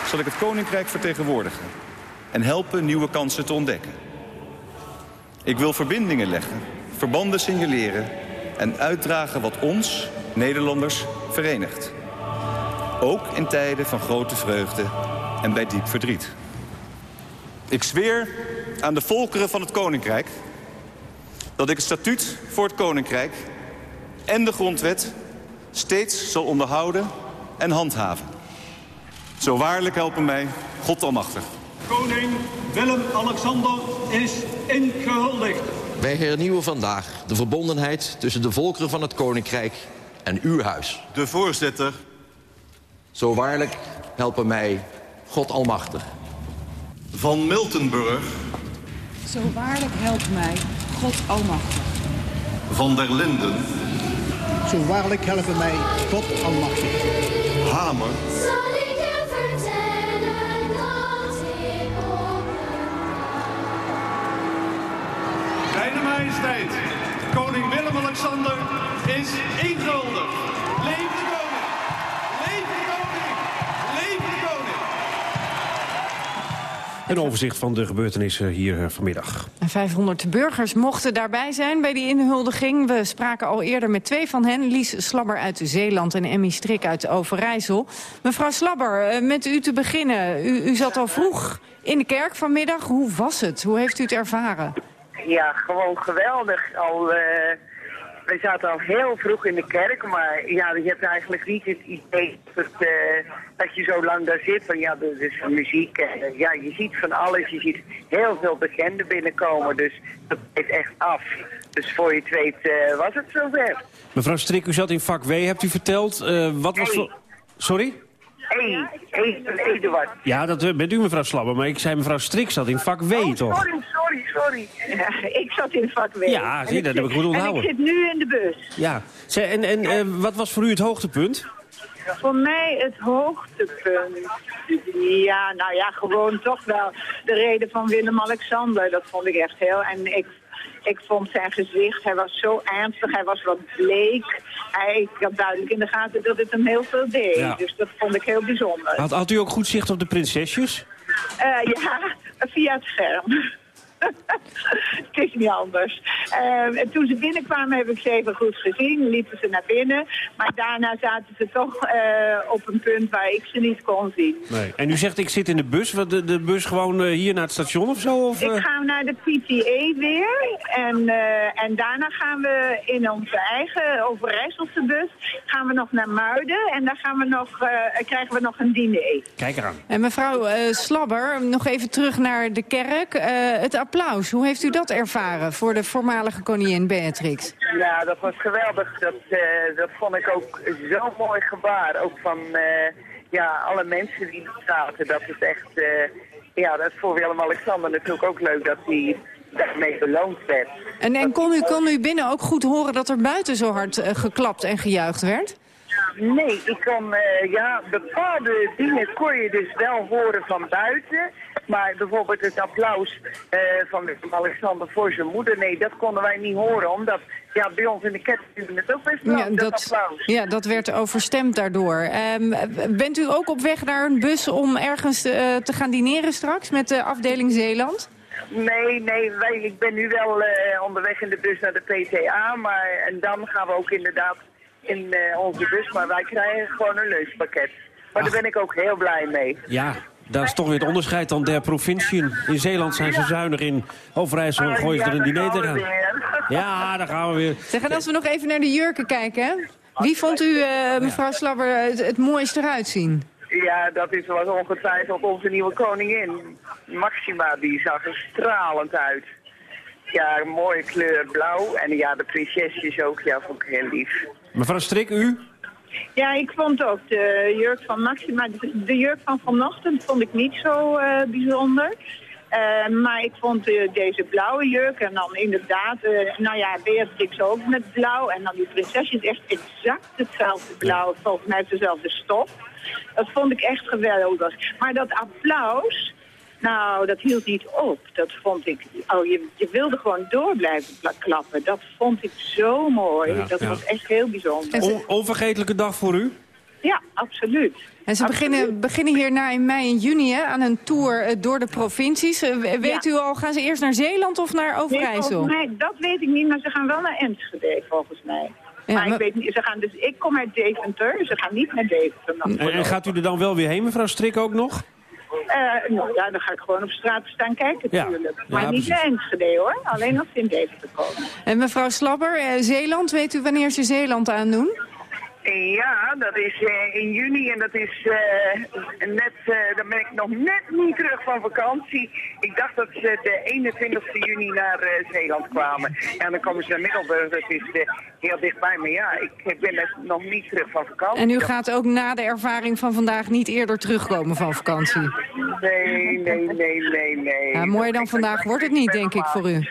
zal ik het Koninkrijk vertegenwoordigen en helpen nieuwe kansen te ontdekken. Ik wil verbindingen leggen, verbanden signaleren en uitdragen wat ons, Nederlanders, verenigt. Ook in tijden van grote vreugde en bij diep verdriet. Ik zweer aan de volkeren van het Koninkrijk dat ik het statuut voor het Koninkrijk en de grondwet steeds zal onderhouden en handhaven. Zo waarlijk helpen mij God almachtig. Koning Willem-Alexander is ingehuldigd. Wij hernieuwen vandaag de verbondenheid tussen de volkeren van het Koninkrijk en uw huis. De voorzitter Zo waarlijk helpen mij God Almachtig. Van Miltenburg, Zo waarlijk helpt mij God Almachtig. Van der Linden, Zo waarlijk helpen mij God Almachtig. Hamer, majesteit, koning Willem-Alexander is ingehuldigd. Leef de koning! Leef de koning! Leef de koning! Een overzicht van de gebeurtenissen hier eh, vanmiddag. En 500 burgers mochten daarbij zijn bij die inhuldiging. We spraken al eerder met twee van hen. Lies Slabber uit Zeeland en Emmy Strik uit Overijssel. Mevrouw Slabber, eh, met u te beginnen. U, u zat al vroeg in de kerk vanmiddag. Hoe was het? Hoe heeft u het ervaren? Ja, gewoon geweldig. Al, eh, we zaten al heel vroeg in de kerk, maar ja, je hebt eigenlijk niet het idee dat, eh, dat je zo lang daar zit. Van ja, er is muziek. en, ja, je ziet van alles. Je ziet heel veel bekenden binnenkomen, dus dat is echt af. Dus voor je het weet eh, was het zover. Mevrouw Strik, u zat in vak W, hebt u verteld. Eh, wat was. Sorry? Eduard. Ja, dat eh, bent u mevrouw Slabber, maar ik zei mevrouw Strik zat in vak W, toch? Sorry, sorry, sorry. Ja, ik zat in vak W. Ja, zie dat heb ik goed En onthouden. ik zit nu in de bus. Ja. Zeg, en en eh, wat was voor u het hoogtepunt? Voor mij het hoogtepunt. Ja, nou ja, gewoon toch wel de reden van Willem-Alexander. Dat vond ik echt heel... En ik, ik vond zijn gezicht, hij was zo ernstig, hij was wat bleek. Hij, had duidelijk in de gaten dat het hem heel veel deed. Ja. Dus dat vond ik heel bijzonder. Had, had u ook goed zicht op de prinsesjes? Eh, ja, via het scherm. Het is niet anders. Eh, en toen ze binnenkwamen heb ik ze even goed gezien. Liepen ze naar binnen. Maar daarna zaten ze toch eh, op een punt waar ik ze niet kon zien. Nee. En u zegt ik zit in de bus. Wat, De, de bus gewoon eh, hier naar het station of zo? Of, Ik eh? ga naar de PTA weer. En, eh, en daarna gaan we in onze eigen Overijsselse bus gaan we nog naar Muiden. En daar gaan we nog, eh, krijgen we nog een diner. Kijk eraan. En mevrouw eh, Slabber, nog even terug naar de kerk. Eh, het applaus, hoe heeft u dat ervaren voor de voormalige koningin Beatrix? Ja, dat was geweldig. Dat, eh, dat vond ik ook zo'n mooi gebaar. Ook van eh, ja, alle mensen die er zaten. Dat is echt, eh, ja, dat is voor Willem-Alexander natuurlijk ook leuk dat hij daarmee beloond werd. En, en kon, u, kon u binnen ook goed horen dat er buiten zo hard geklapt en gejuicht werd? Nee, ik kon, ja, bepaalde dingen kon je dus wel horen van buiten. Maar bijvoorbeeld het applaus eh, van Willem-Alexander voor zijn moeder, nee, dat konden wij niet horen. Omdat, ja, bij ons in de kerk doen het ook best wel, Ja, dat, dat, applaus. ja, dat werd overstemd daardoor. Ehm, bent u ook op weg naar een bus om ergens eh, te gaan dineren straks met de afdeling Zeeland? Nee, nee, wij, ik ben nu wel eh, onderweg in de bus naar de PTA, maar en dan gaan we ook inderdaad in eh, onze bus, maar wij krijgen gewoon een lunchpakket. Maar daar ben ik ook heel blij mee. Ja, dat is toch weer het onderscheid dan der provinciën. In Zeeland zijn ze zuinig, in Overijssel gooien ze er een daar diner weer. Ja, daar gaan we weer. Zeg, en als we nog even naar de jurken kijken, hè? wie vond u, eh, mevrouw Slabber, het, het mooist eruit zien? Ja, dat is was ongetwijfeld onze nieuwe koningin. Maxima, die zag er stralend uit. Ja, een mooie kleur blauw. En ja, de prinsesjes ook, ja, vond ik heel lief. Mevrouw Strik, u? Ja, ik vond ook de jurk van Maxima, de, de jurk van vanochtend vond ik niet zo eh, bijzonder. Eh, maar ik vond deze blauwe jurk en dan inderdaad, eh, nou ja, Beatrix ook met blauw. En dan die prinsesjes echt exact hetzelfde blauw, volgens mij dezelfde stof. Dat vond ik echt geweldig. Maar dat applaus, nou, dat hield niet op. Dat vond ik, oh, je, je wilde gewoon door blijven klappen. Dat vond ik zo mooi. Ja, dat ja. was echt heel bijzonder. On- onvergetelijke dag voor u? Ja, absoluut. En ze beginnen, beginnen hierna in mei en juni hè, aan een tour eh, door de provincies. Eh, we- weet u al, gaan ze eerst naar Zeeland of naar Nee, Overijssel? volgens mij, dat weet ik niet, maar ze gaan wel naar Enschede, volgens mij. Ja, maar, maar- ik weet niet, ze gaan dus, ik kom uit Deventer, ze gaan niet naar Deventer. En, en gaat u er dan wel weer heen, mevrouw Strik, ook nog? Eh, nou ja, dan ga ik gewoon op straat staan kijken Ja. natuurlijk. Ja, Maar niet precies. naar Enschede hoor, alleen als ze in Deventer komen. En mevrouw Slabber, eh, Zeeland, weet u wanneer ze Zeeland aandoen? Ja, dat is eh, in juni en dat is eh, net, eh, dan ben ik nog net niet terug van vakantie. Ik dacht dat ze de 21 juni naar Zeeland kwamen. Ja, dan komen ze naar Middelburg, dat is heel dichtbij. Maar ja, ik ben net nog niet terug van vakantie. En u gaat ook na de ervaring van vandaag niet eerder terugkomen van vakantie? Nee, nee, nee, nee, nee. Ja, mooier dan vandaag wordt het niet, denk ik, voor u.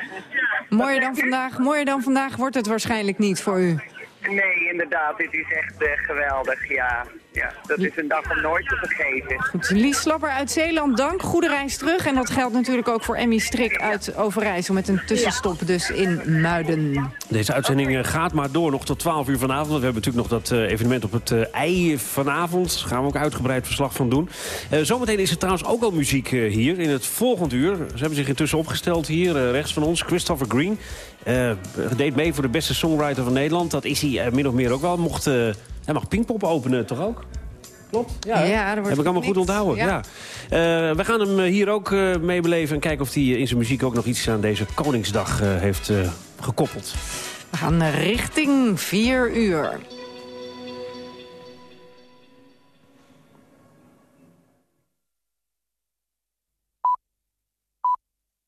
Mooier dan vandaag, mooier dan vandaag wordt het waarschijnlijk niet voor u. Nee, inderdaad, dit is echt eh, geweldig, ja. Ja, dat is een dag om nooit te vergeten. Goed, Lies Slapper uit Zeeland, dank. Goede reis terug. En dat geldt natuurlijk ook voor Emmy Strik uit Overijssel... met een tussenstop dus in Muiden. Deze uitzending eh, gaat maar door nog tot 12 uur vanavond. We hebben natuurlijk nog dat eh, evenement op het uh, ei vanavond. Daar gaan we ook uitgebreid verslag van doen. Uh, zometeen is er trouwens ook al muziek hier in het volgende uur. Ze hebben zich intussen opgesteld hier rechts van ons. Christopher Green. Deed mee voor de beste songwriter van Nederland. Dat is hij min of meer ook wel. Mocht, hij mag Pinkpop openen, toch ook? Klopt? Ja, ja dat heb ik allemaal goed onthouden. Ja. ja. Uh, we gaan hem hier ook uh, meebeleven en kijken of hij in zijn muziek ook nog iets aan deze Koningsdag uh, heeft gekoppeld. We gaan richting 4 uur.